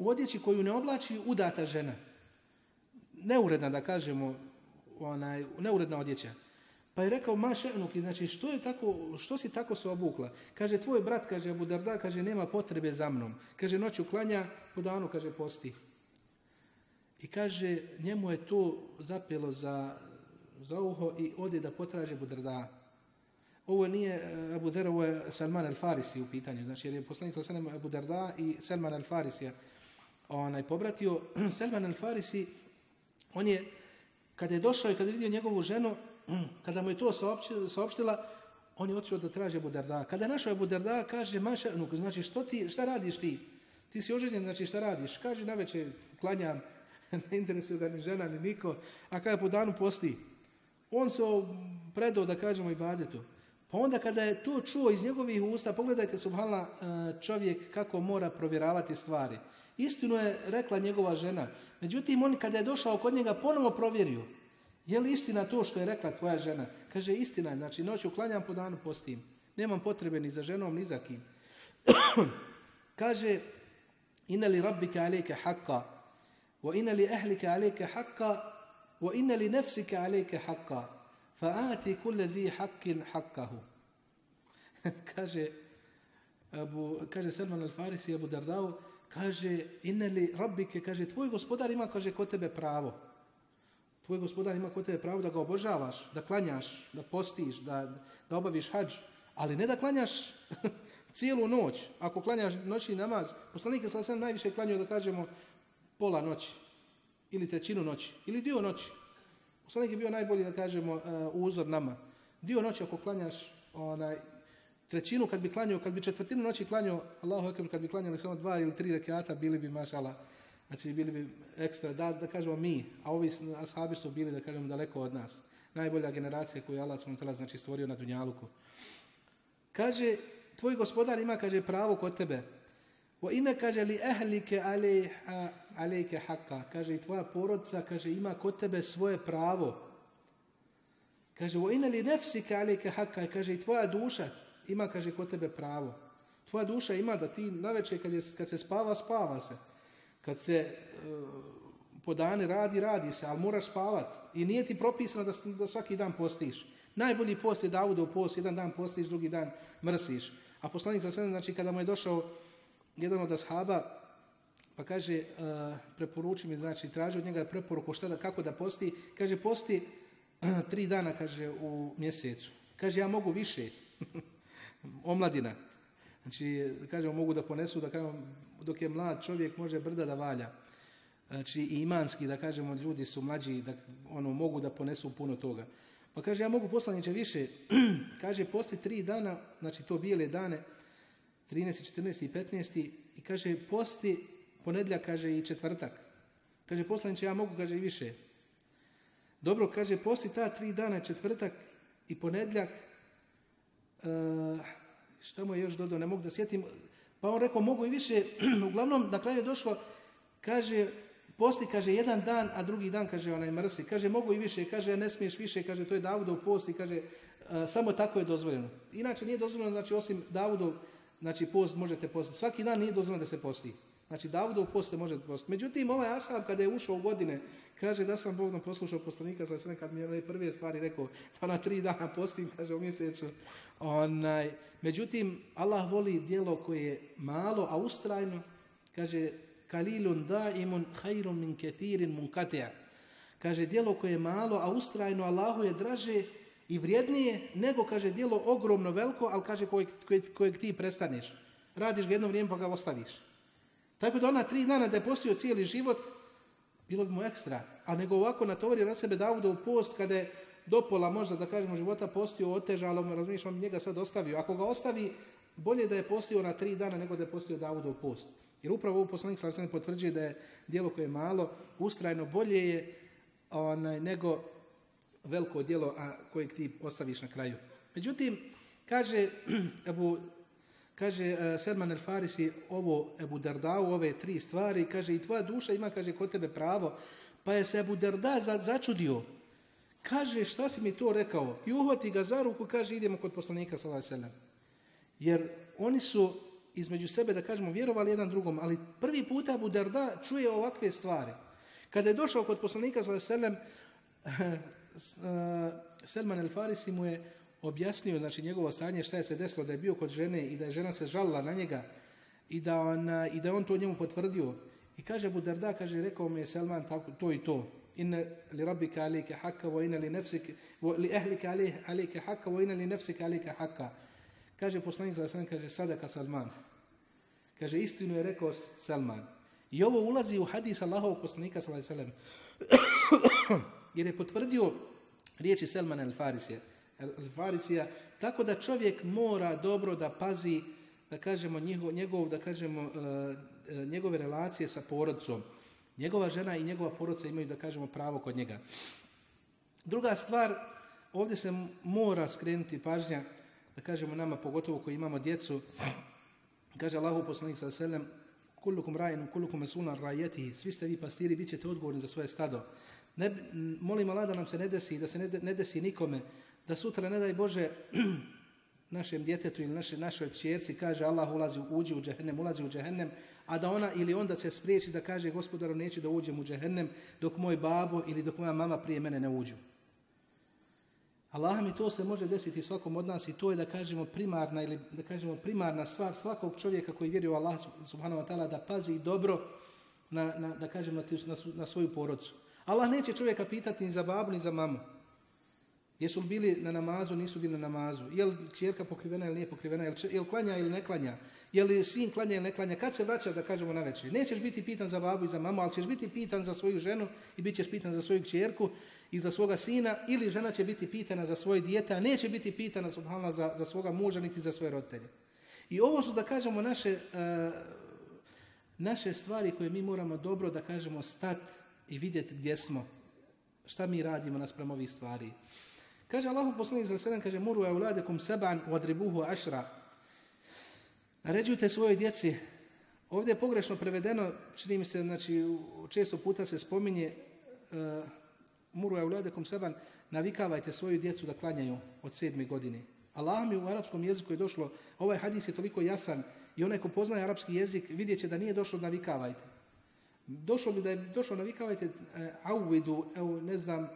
u odjeći koju ne oblači udata žena. Neuredna, da kažemo, onaj, neuredna odjeća. Pa je rekao, ma še'nuki, znači što, je tako, što si tako se obukla? Kaže, tvoj brat, kaže Abu Darda, kaže, nema potrebe za mnom. Kaže, noću klanja, po danu, kaže, posti. I kaže, njemu je to zapelo za, za uho i ode da potraže Abu Darda. Ovo nije eh, Abu Darda, ovo je Salman al-Farisi u pitanju. Znači, jer je poslanik sa Abu Darda i Salman al-Farisi onaj pobratio. Salman al-Farisi, on je, kada je došao i kada je vidio njegovu ženu, kada mu je to saopštila, on je otišao da traži Abu Darda. Kada je našao Abu Darda, kaže, maša, znači, što ti, šta radiš ti? Ti si oženjen, znači, šta radiš? Kaže, na večer klanjam, ne interesuje ga ni žena, ni niko, a kada po danu posti. On se predao, da kažemo, i badetu. Pa onda kada je to čuo iz njegovih usta, pogledajte subhala čovjek kako mora provjeravati stvari. Istinu je rekla njegova žena. Međutim, on kada je došao kod njega, ponovo provjerio. Je li istina to što je rekla tvoja žena? Kaže, istina znači noću klanjam po danu postim. Nemam potrebe ni za ženom, ni za kim. Kaže, ina li rabbike alejke haqqa, wa ina li ehlike alejke haqqa, wa ina li nefsike alejke haqqa, fa ati kulle dhi haqqin haqqahu. kaže, Abu, kaže Salman al-Farisi, Abu Dardao, kaže, ina li rabbike, kaže, tvoj gospodar ima, kaže, kod tebe pravo. Tvoj gospodar ima kod tebe pravo da ga obožavaš, da klanjaš, da postiš, da, da obaviš hađ, ali ne da klanjaš cijelu noć. Ako klanjaš noći namaz, poslanik je sam najviše klanjao da kažemo pola noći ili trećinu noći ili dio noći. Poslanik je bio najbolji da kažemo uh, uzor nama. Dio noći ako klanjaš onaj, trećinu kad bi klanjao, kad bi četvrtinu noći klanjao, Allahu ekber, kad bi klanjali samo dva ili tri rekata, bili bi mašala Znači bili bi ekstra, da, da kažemo mi, a ovi ashabi su bili, da kažemo, daleko od nas. Najbolja generacija koju je Allah s.w.t. znači stvorio na Dunjaluku. Kaže, tvoj gospodar ima, kaže, pravo kod tebe. O ine, kaže, li ehlike alejke haka. Kaže, i tvoja porodca, kaže, ima kod tebe svoje pravo. Kaže, o ine li nefsike alejke haka. Kaže, i tvoja duša ima, kaže, kod tebe pravo. Tvoja duša ima da ti naveče kad, je, kad se spava, spava se. Kad se uh, po dane radi, radi se, ali moraš spavat. I nije ti propisano da, da svaki dan postiš. Najbolji post je Davudov post, jedan dan postiš, drugi dan mrsiš. A poslanik za znači kada mu je došao jedan od ashaba, pa kaže, uh, preporuči mi, znači, traži od njega preporuku šta da, kako da posti. Kaže, posti uh, tri dana, kaže, u mjesecu. Kaže, ja mogu više. Omladina. Znači, kažemo, mogu da ponesu, da kažemo, dok je mlad čovjek može brda da valja. Znači, i imanski, da kažemo, ljudi su mlađi, da ono, mogu da ponesu puno toga. Pa kaže, ja mogu poslaniće više. kaže, posti tri dana, znači to bijele dane, 13, 14 i 15. I kaže, posti ponedlja, kaže, i četvrtak. Kaže, poslaniće, ja mogu, kaže, i više. Dobro, kaže, posti ta tri dana, četvrtak i ponedljak, šta mu je još dodao, ne mogu da sjetim, pa on rekao, mogu i više, uglavnom, na kraju je došlo, kaže, posti, kaže, jedan dan, a drugi dan, kaže, onaj mrsi, kaže, mogu i više, kaže, ne smiješ više, kaže, to je Davudov post i kaže, uh, samo tako je dozvoljeno. Inače nije dozvoljeno, znači, osim Davudov, znači, post možete postiti. Svaki dan nije dozvoljeno da se posti. Znači Davudov post se može postiti. Međutim, ovaj ashab kada je ušao u godine, kaže da sam Bog nam poslušao poslanika sa sve kad mi je prve stvari rekao, pa na tri dana postim, kaže u mjesecu. Onaj, međutim, Allah voli dijelo koje je malo, a ustrajno, kaže kalilun daimun hajrum min kethirin munkatea. Kaže, dijelo koje je malo, a ustrajno Allahu je draže i vrijednije nego, kaže, dijelo ogromno veliko, ali kaže kojeg, kojeg, ti prestaneš. Radiš ga jedno vrijeme pa ga ostaviš. Tako da ona tri dana da je postio cijeli život, bilo bi mu ekstra. A nego ovako natovario na sebe u post kada je do pola možda da kažemo života postio otežalo, razumiješ, on njega sad ostavio. Ako ga ostavi, bolje da je postio na tri dana nego da je postio u post. Jer upravo ovo poslanik sam potvrđuje da je djelo koje je malo, ustrajno bolje je onaj, nego veliko djelo a kojeg ti ostaviš na kraju. Međutim, kaže Ebu, kaže e, Sedman el Farisi ovo Ebu ove tri stvari, kaže i tvoja duša ima, kaže, kod tebe pravo, pa je se Ebu Darda začudio. Kaže, šta si mi to rekao? I uhvati ga za ruku, kaže, idemo kod poslanika sallallahu Jer oni su između sebe, da kažemo, vjerovali jedan drugom, ali prvi puta Abu Darda čuje ovakve stvari. Kada je došao kod poslanika sallallahu Selman el Farisi mu je objasnio znači njegovo stanje šta je se desilo da je bio kod žene i da je žena se žalila na njega i da on, i da on to njemu potvrdio. I kaže Abu Darda, kaže, rekao mi je Selman tako, to i to. Wa inna li nefsike, li ehlika alike haka, wa inna li nefsike alike haka. Kaže poslanik za sam, kaže Sadaka Salman. Kaže istinu je rekao Salman. I ovo ulazi u hadis Allahovog poslanika sallallahu jer je potvrdio riječi Selmana el Farisija. El Farisija, tako da čovjek mora dobro da pazi da kažemo njegov, da kažemo uh, uh, njegove relacije sa porodcom. Njegova žena i njegova porodca imaju da kažemo pravo kod njega. Druga stvar, ovdje se mora skrenuti pažnja da kažemo nama, pogotovo koji imamo djecu, kaže Allahu poslanik sa selem, kulukum rajinu, kulukum esuna rajeti, svi ste vi pastiri, bit ćete odgovorni za svoje stado. Ne, molim Allah da nam se ne desi, da se ne desi nikome, da sutra, ne daj Bože, našem djetetu ili naše, našoj čerci kaže Allah ulazi, uđi u džehennem, ulazi u džehennem, a da ona ili onda se spriječi da kaže gospodaru neću da uđem u džehennem dok moj babo ili dok moja mama prije mene ne uđu. Allah mi to se može desiti svakom od nas i to je da kažemo primarna ili da kažemo primarna stvar svakog čovjeka koji vjeruje u Allah subhanahu wa ta'ala da pazi dobro na, na, da kažemo na, na, svoju porodcu. Allah neće čovjeka pitati ni za babu ni za mamu. Jesu li bili na namazu, nisu bili na namazu? Je li čjerka pokrivena ili nije pokrivena? Je li, klanja ili ne klanja? Je li sin klanja ili ne klanja? Kad se vraća, da kažemo na večer? Nećeš biti pitan za babu i za mamu, ali ćeš biti pitan za svoju ženu i bit ćeš pitan za svoju čjerku i za svoga sina ili žena će biti pitana za svoje dijete, a neće biti pitana za, za svoga muža niti za svoje roditelje. I ovo su da kažemo naše, uh, naše stvari koje mi moramo dobro da kažemo stat i vidjeti gdje smo, šta mi radimo naspram ovih stvari. Kaže Allah poslanik za sedam, kaže muru seban odribuhu ašra. Naređujte svojoj djeci. Ovdje je pogrešno prevedeno, čini mi se, znači, često puta se spominje uh, muru euladekum seban, navikavajte svoju djecu da klanjaju od sedme godine. Allah mi u arapskom jeziku je došlo, ovaj hadis je toliko jasan i onaj ko poznaje arapski jezik vidjet će da nije došlo navikavajte. Došlo bi da je došlo navikavajte e, auvidu, evo ne znam,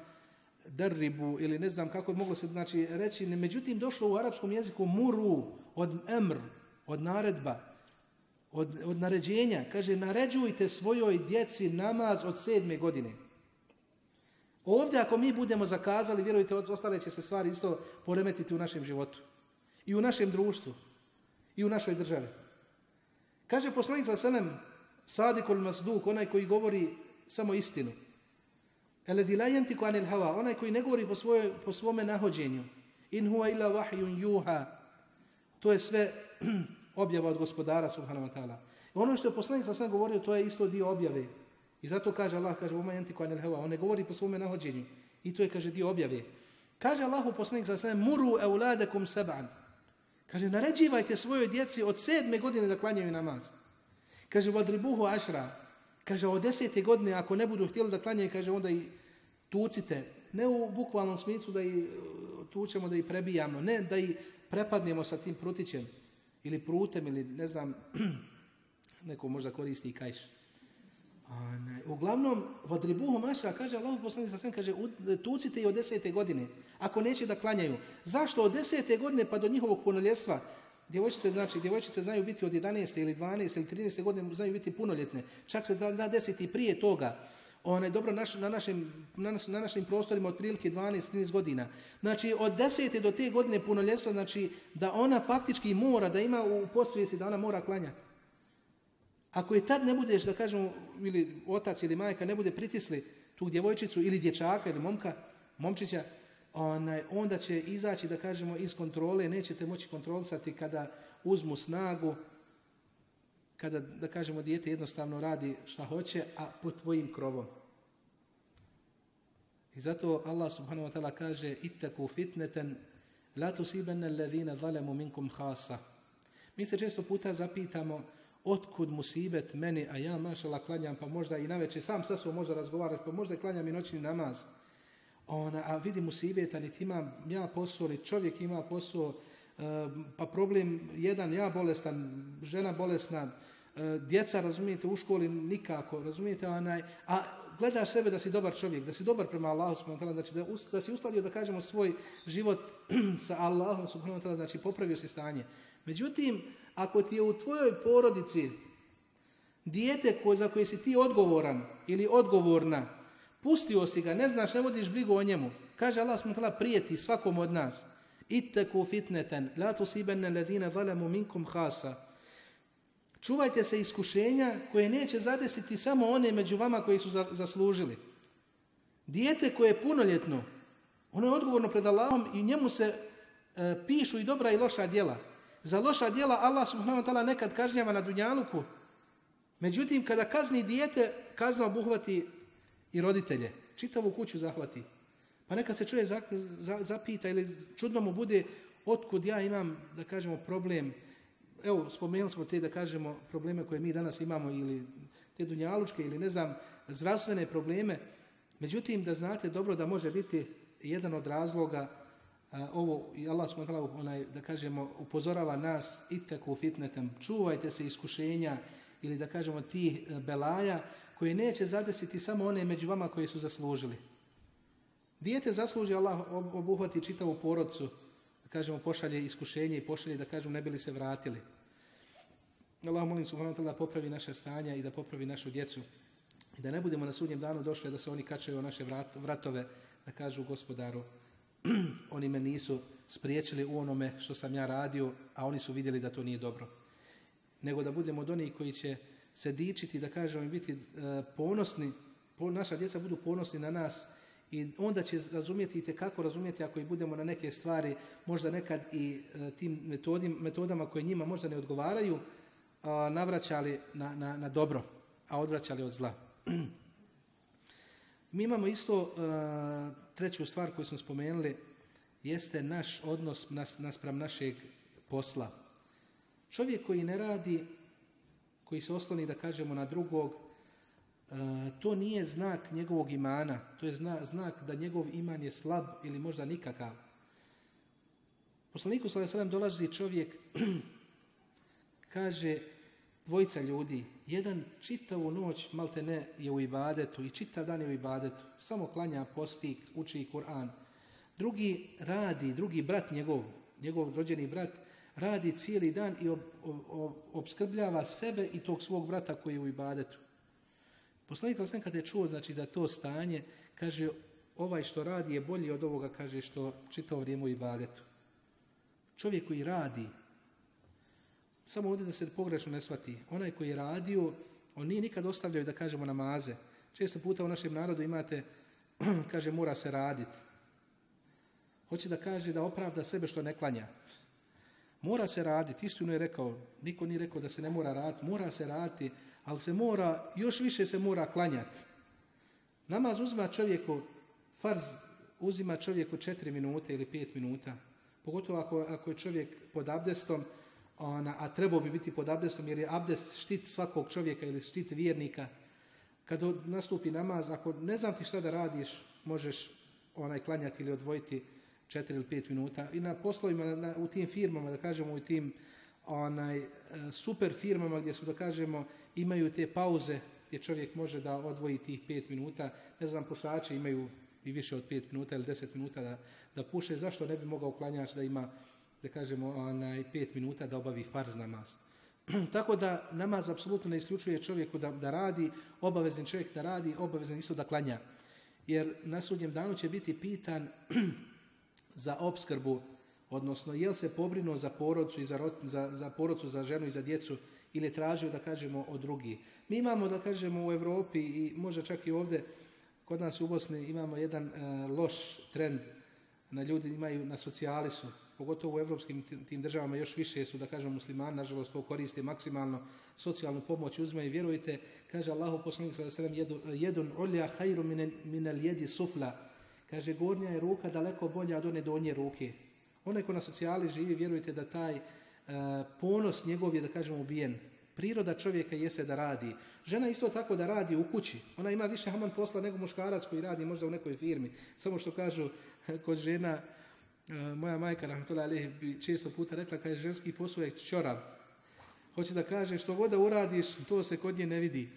derribu ili ne znam kako je moglo se znači reći, međutim došlo u arapskom jeziku muru od emr, od naredba, od, od naređenja. Kaže, naređujte svojoj djeci namaz od sedme godine. Ovdje ako mi budemo zakazali, vjerujte, ostale će se stvari isto poremetiti u našem životu. I u našem društvu. I u našoj državi. Kaže poslanik za senem, sadikul masduk, onaj koji govori samo istinu. Eledi la yantiku anil hawa, onaj koji ne govori po, svoje, po svome nahođenju. In huwa illa wahjun juha. To je sve objava od gospodara subhanahu wa ta'ala. Ono što je poslanik sa govorio, to je isto dio objave. I zato kaže Allah, kaže, uma yantiku anil hawa, on ne govori po svome nahođenju. I to je, kaže, dio objave. Kaže Allahu poslanik sa sve, muru euladakum sab'an. Kaže, naređivajte svojoj djeci od sedme godine da klanjaju namaz. Kaže, vadribuhu ašra. Kaže, od desete godine, ako ne budu htjeli da klanjaju, kaže, onda i tucite. Ne u bukvalnom smislu da i tučemo, da ih prebijamo. Ne da ih prepadnemo sa tim prutićem ili prutem ili ne znam neko možda koristi i kajš. Uglavnom, vodribuhu maša, kaže Allah poslanik sa kaže, tucite i od desete godine, ako neće da klanjaju. Zašto od desete godine pa do njihovog punoljetstva? Djevojčice, znači, djevojčice znaju biti od 11. ili 12. ili 13. godine, znaju biti punoljetne. Čak se da, da desiti prije toga. One, dobro, naš, na, našim, na, na, našim prostorima otprilike 12-13 godina. Znači, od desete do te godine punoljetstva, znači, da ona faktički mora, da ima u posvijesti, da ona mora klanjati. Ako je tad ne budeš, da kažemo, ili otac ili majka ne bude pritisli tu djevojčicu ili dječaka ili momka, momčića, onaj, onda će izaći, da kažemo, iz kontrole, nećete moći kontrolisati kada uzmu snagu, kada, da kažemo, dijete jednostavno radi šta hoće, a pod tvojim krovom. I zato Allah subhanahu wa ta'ala kaže ittaku fitneten la tusibanna alladhina zalamu minkum khasa. Mi se često puta zapitamo otkud musibet meni, a ja mašala klanjam, pa možda i naveče sam sa svojom možda razgovarati, pa možda klanjam i noćni namaz. Ona, a vidi musibeta, niti imam ja posao, ili čovjek ima posao, e, pa problem jedan, ja bolestan, žena bolesna, e, djeca, razumijete, u školi nikako, razumijete, onaj, a gledaš sebe da si dobar čovjek, da si dobar prema Allahu subhanahu znači da, da si uskladio, da kažemo, svoj život sa Allahom subhanahu znači popravio si stanje. Međutim, ako ti je u tvojoj porodici dijete za koje si ti odgovoran ili odgovorna, pustio si ga, ne znaš, ne vodiš brigu o njemu, kaže Allah tala prijeti svakom od nas, itteku fitneten, la tusibenne ledine zalemu minkum hasa, Čuvajte se iskušenja koje neće zadesiti samo one među vama koji su zaslužili. Dijete koje je punoljetno, ono je odgovorno pred Allahom i njemu se e, pišu i dobra i loša djela. Za loša djela Allah subhanahu wa ta'ala nekad kažnjava na dunjaluku. Međutim, kada kazni dijete, kazna obuhvati i roditelje. Čitavu kuću zahvati. Pa nekad se čuje zapita ili čudno mu bude otkud ja imam, da kažemo, problem. Evo, spomenuli smo te, da kažemo, probleme koje mi danas imamo ili te dunjalučke ili ne znam, zdravstvene probleme. Međutim, da znate dobro da može biti jedan od razloga ovo i Allah smo onaj, da kažemo upozorava nas itaku fitnetem, čuvajte se iskušenja ili da kažemo tih e, belaja koji neće zadesiti samo one među vama koji su zaslužili. Dijete zasluži Allah obuhvati čitavu porodcu, da kažemo pošalje iskušenje i pošalje da kažemo ne bi li se vratili. Allah molim subhanahu da popravi naše stanja i da popravi našu djecu i da ne budemo na sudnjem danu došli da se oni kačaju o naše vratove da kažu gospodaru oni me nisu spriječili u onome što sam ja radio, a oni su vidjeli da to nije dobro. Nego da budemo od onih koji će se dičiti, da kažemo biti e, ponosni, naša djeca budu ponosni na nas i onda će razumjeti i kako razumjeti ako i budemo na neke stvari, možda nekad i e, tim metodama koje njima možda ne odgovaraju, navraćali na, na, na dobro, a odvraćali od zla. Mi imamo isto e, treću stvar koju smo spomenuli, jeste naš odnos nas, naspram našeg posla. Čovjek koji ne radi, koji se osloni da kažemo na drugog, e, to nije znak njegovog imana, to je znak da njegov iman je slab ili možda nikakav. Poslaniku sallallahu dolazi čovjek kaže dvojica ljudi, jedan čitavu noć malte ne je u ibadetu i čitav dan je u ibadetu, samo klanja, posti, uči Kur'an. Drugi radi, drugi brat njegov, njegov rođeni brat, radi cijeli dan i ob, obskrbljava sebe i tog svog brata koji je u ibadetu. Poslanik sam kad je čuo znači, za to stanje, kaže ovaj što radi je bolji od ovoga, kaže što čitao vrijeme u ibadetu. Čovjek koji radi, samo ovdje da se pogrešno ne shvati. Onaj koji je radio, on nije nikad ostavljao da kažemo namaze. Često puta u našem narodu imate, kaže mora se raditi. Hoće da kaže da opravda sebe što ne klanja. Mora se raditi, istinu je rekao, niko nije rekao da se ne mora raditi, mora se raditi, ali se mora, još više se mora klanjati. Namaz uzima čovjeku, farz uzima čovjeku četiri minute ili pet minuta. Pogotovo ako, ako je čovjek pod abdestom, ona, a trebao bi biti pod abdestom jer je abdest štit svakog čovjeka ili štit vjernika. Kad nastupi namaz, ako ne znam ti šta da radiš, možeš onaj klanjati ili odvojiti četiri ili pet minuta. I na poslovima, na, u tim firmama, da kažemo u tim onaj, e, super firmama gdje su, da kažemo, imaju te pauze gdje čovjek može da odvoji tih pet minuta. Ne znam, pušači imaju i više od pet minuta ili deset minuta da, da puše. Zašto ne bi mogao klanjač da ima, da kažemo, onaj, pet minuta da obavi farz namaz? Tako da namaz apsolutno ne isključuje čovjeku da, da radi, obavezni čovjek da radi, obavezan isto da klanja. Jer na sudnjem danu će biti pitan za opskrbu, odnosno jel se pobrinuo za porodcu i za, za, za porodcu, za ženu i za djecu ili je tražio da kažemo od drugih. Mi imamo da kažemo u Europi i možda čak i ovdje kod nas u Bosni imamo jedan e, loš trend na ljudi imaju na socijali su pogotovo u evropskim tim državama još više su, da kažem, muslimani, nažalost to koriste maksimalno socijalnu pomoć uzme i vjerujte, kaže Allahu poslanik sada sedam jedun olja hajru minel jedi sufla, kaže gornja je ruka daleko bolja od one donje ruke. Onaj ko na socijali živi, vjerujte da taj uh, ponos njegov je, da kažem, ubijen. Priroda čovjeka jeste da radi. Žena isto tako da radi u kući. Ona ima više haman posla nego muškarac koji radi možda u nekoj firmi. Samo što kažu kod žena, E, moja majka, rahmatullahi bi često puta rekla, kaže, ženski posao je čorav. Hoće da kaže, što god da uradiš, to se kod nje ne vidi.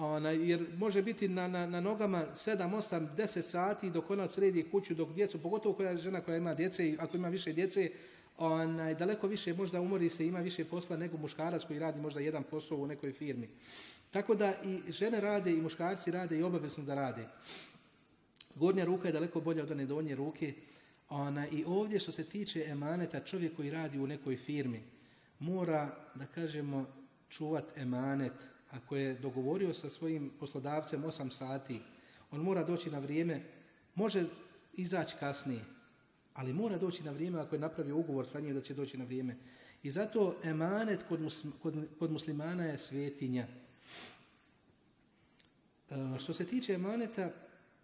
Ona, jer može biti na, na, na nogama 7, 8, 10 sati dok ona sredi kuću, dok djecu, pogotovo koja žena koja ima djece, ako ima više djece, ona, daleko više možda umori se, ima više posla nego muškarac koji radi možda jedan posao u nekoj firmi. Tako da i žene rade i muškarci rade i obavezno da rade. Gornja ruka je daleko bolja od one donje ruke. Ona, I ovdje što se tiče emaneta, čovjek koji radi u nekoj firmi mora, da kažemo, čuvat emanet. Ako je dogovorio sa svojim poslodavcem 8 sati, on mora doći na vrijeme, može izaći kasnije, ali mora doći na vrijeme ako je napravio ugovor sa njim da će doći na vrijeme. I zato emanet kod, muslim, kod, kod muslimana je svetinja. E, što se tiče emaneta,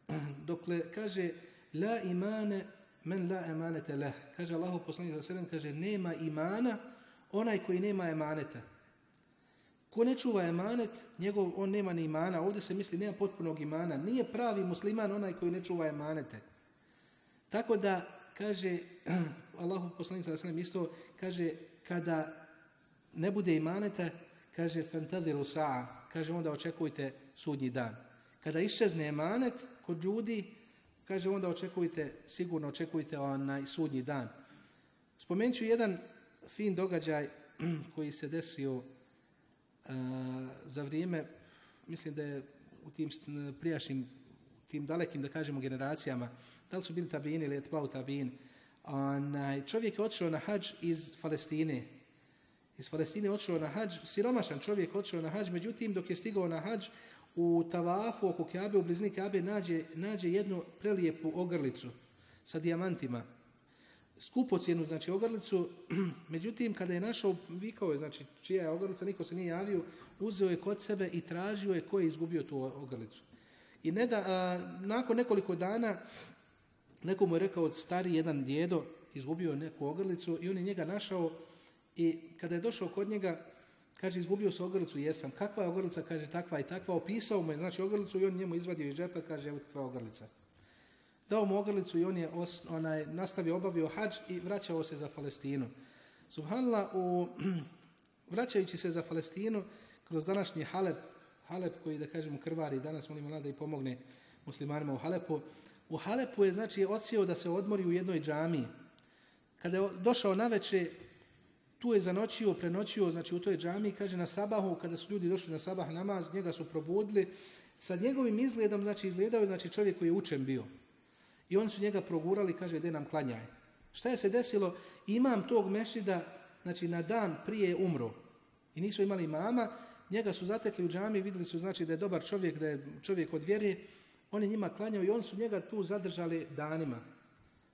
dokle kaže la imane men la emanete leh. Kaže Allahu poslanik za sedem, kaže nema imana onaj koji nema emaneta. Ko ne čuva emanet, njegov, on nema ni imana. Ovdje se misli nema potpunog imana. Nije pravi musliman onaj koji ne čuva emanete. Tako da, kaže Allahu poslanik za sedem, isto kaže kada ne bude imaneta, kaže fantadiru sa'a, kaže onda očekujte sudnji dan. Kada iščezne emanet kod ljudi, Kaže onda očekujte, sigurno očekujte onaj sudnji dan. Spomenut jedan fin događaj koji se desio za vrijeme, mislim da je u tim prijašnjim, tim dalekim, da kažemo, generacijama, da li su bili tabini ili etbau tabin, onaj, čovjek je otišao na hađ iz Palestine. Iz Palestine je otišao na hađ, siromašan čovjek je otišao na hađ, međutim dok je stigao na hađ, u tavafu oko Kabe, u blizini Kabe, nađe, nađe jednu prelijepu ogrlicu sa dijamantima. Skupo cijenu, znači ogrlicu, međutim, kada je našao, vikao je, znači, čija je ogrlica, niko se nije javio, uzeo je kod sebe i tražio je ko je izgubio tu ogrlicu. I ne da, a, nakon nekoliko dana, nekomu je rekao stari jedan djedo, izgubio neku ogrlicu i on je njega našao i kada je došao kod njega, Kaže, izgubio se ogrlicu, jesam. Kakva je ogrlica? Kaže, takva i takva. Opisao mu je, znači, ogrlicu i on njemu izvadio iz džepa, kaže, evo tvoja ogrlica. Dao mu ogrlicu i on je os, onaj, nastavio, obavio hađ i vraćao se za Palestinu. Subhanallah, u, vraćajući se za Palestinu, kroz današnji Halep, Halep koji, da kažemo, krvari, danas molimo Allah da i pomogne muslimanima u Halepu, u Halepu je, znači, odsio da se odmori u jednoj džamiji. Kada je došao na veče, tu je zanoćio, prenoćio, znači u toj džami, kaže na sabahu, kada su ljudi došli na sabah namaz, njega su probudili, sa njegovim izgledom, znači izgledao znači čovjek koji je učen bio. I oni su njega progurali, kaže, gdje nam klanjaj. Šta je se desilo? Imam tog mešida, znači na dan prije umro. I nisu imali mama, njega su zatekli u džami, vidjeli su znači da je dobar čovjek, da je čovjek od vjere, oni njima klanjaju i oni su njega tu zadržali danima.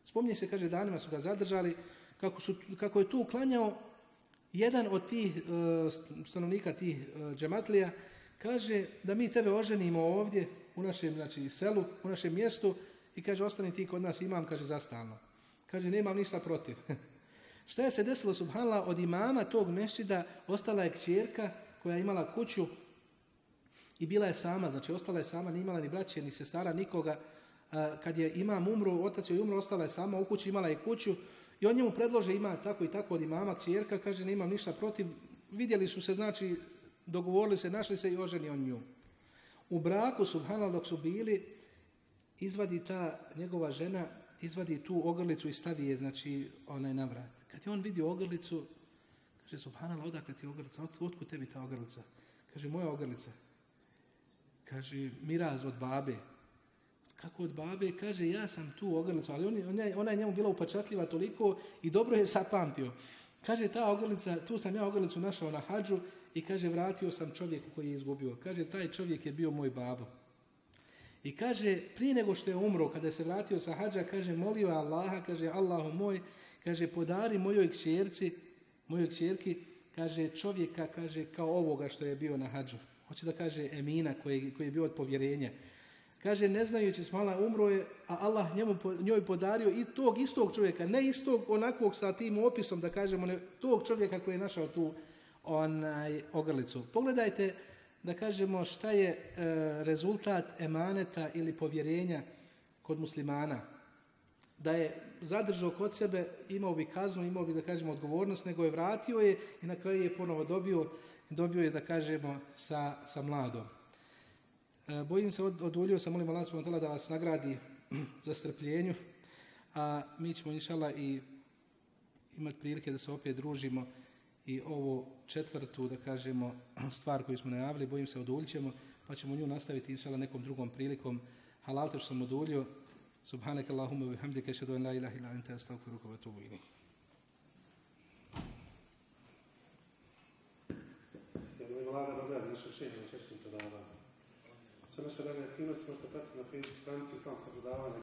Spomnije se, kaže, danima su ga zadržali, kako, su, kako je tu klanjao, jedan od tih uh, stanovnika tih uh, džematlija kaže da mi tebe oženimo ovdje u našem znači, selu, u našem mjestu i kaže ostani ti kod nas imam, kaže zastalno. Kaže nemam ništa protiv. Šta je se desilo subhanallah od imama tog mešćida ostala je kćerka koja je imala kuću i bila je sama, znači ostala je sama, nije imala ni braće, ni sestara, nikoga. Kad je imam umro, otac je umro, ostala je sama u kući, imala je kuću I on njemu predlože ima tako i tako od imama kćerka, kaže ne imam ništa protiv. Vidjeli su se, znači dogovorili se, našli se i oženi on nju. U braku, subhanallah, dok su bili, izvadi ta njegova žena, izvadi tu ogrlicu i stavi je, znači, onaj na vrat. Kad je on vidio ogrlicu, kaže, subhanallah, odakle ti ogrlica? Od, otkud tebi ta ogrlica? Kaže, moja ogrlica. Kaže, miraz od babe. Kako od babe? Kaže, ja sam tu ogrlicu, ali on, ona je njemu bila upečatljiva toliko i dobro je zapamtio. Kaže, ta ogrlica, tu sam ja ogrlicu našao na hađu i kaže, vratio sam čovjeku koji je izgubio. Kaže, taj čovjek je bio moj babo. I kaže, prije nego što je umro, kada je se vratio sa hađa, kaže, molio Allaha, kaže, Allahu moj, kaže, podari mojoj kćerci, mojoj kćerki, kaže, čovjeka, kaže, kao ovoga što je bio na hađu. Hoće da kaže Emina, koji, koji je bio od povjerenja. Kaže, ne znajući smala umro je, a Allah njemu, njoj podario i tog istog čovjeka, ne istog onakvog sa tim opisom, da kažemo, tog čovjeka koji je našao tu onaj ogrlicu. Pogledajte, da kažemo, šta je e, rezultat emaneta ili povjerenja kod muslimana. Da je zadržao kod sebe, imao bi kaznu, imao bi, da kažemo, odgovornost, nego je vratio je i na kraju je ponovo dobio, dobio je, da kažemo, sa, sa mladom. E, bojim se, od, oduljio sam, molim Allah da vas nagradi za strpljenju, a mi ćemo inšala i imati prilike da se opet družimo i ovo četvrtu, da kažemo, stvar koju smo najavili, bojim se oduljit ćemo, pa ćemo nju nastaviti inšala nekom drugom prilikom. Halal što sam oduljio. Subhanak Allahumma wa bihamdika ashhadu an la ilaha illa anta astaghfiruka wa atubu ilayk. Sve na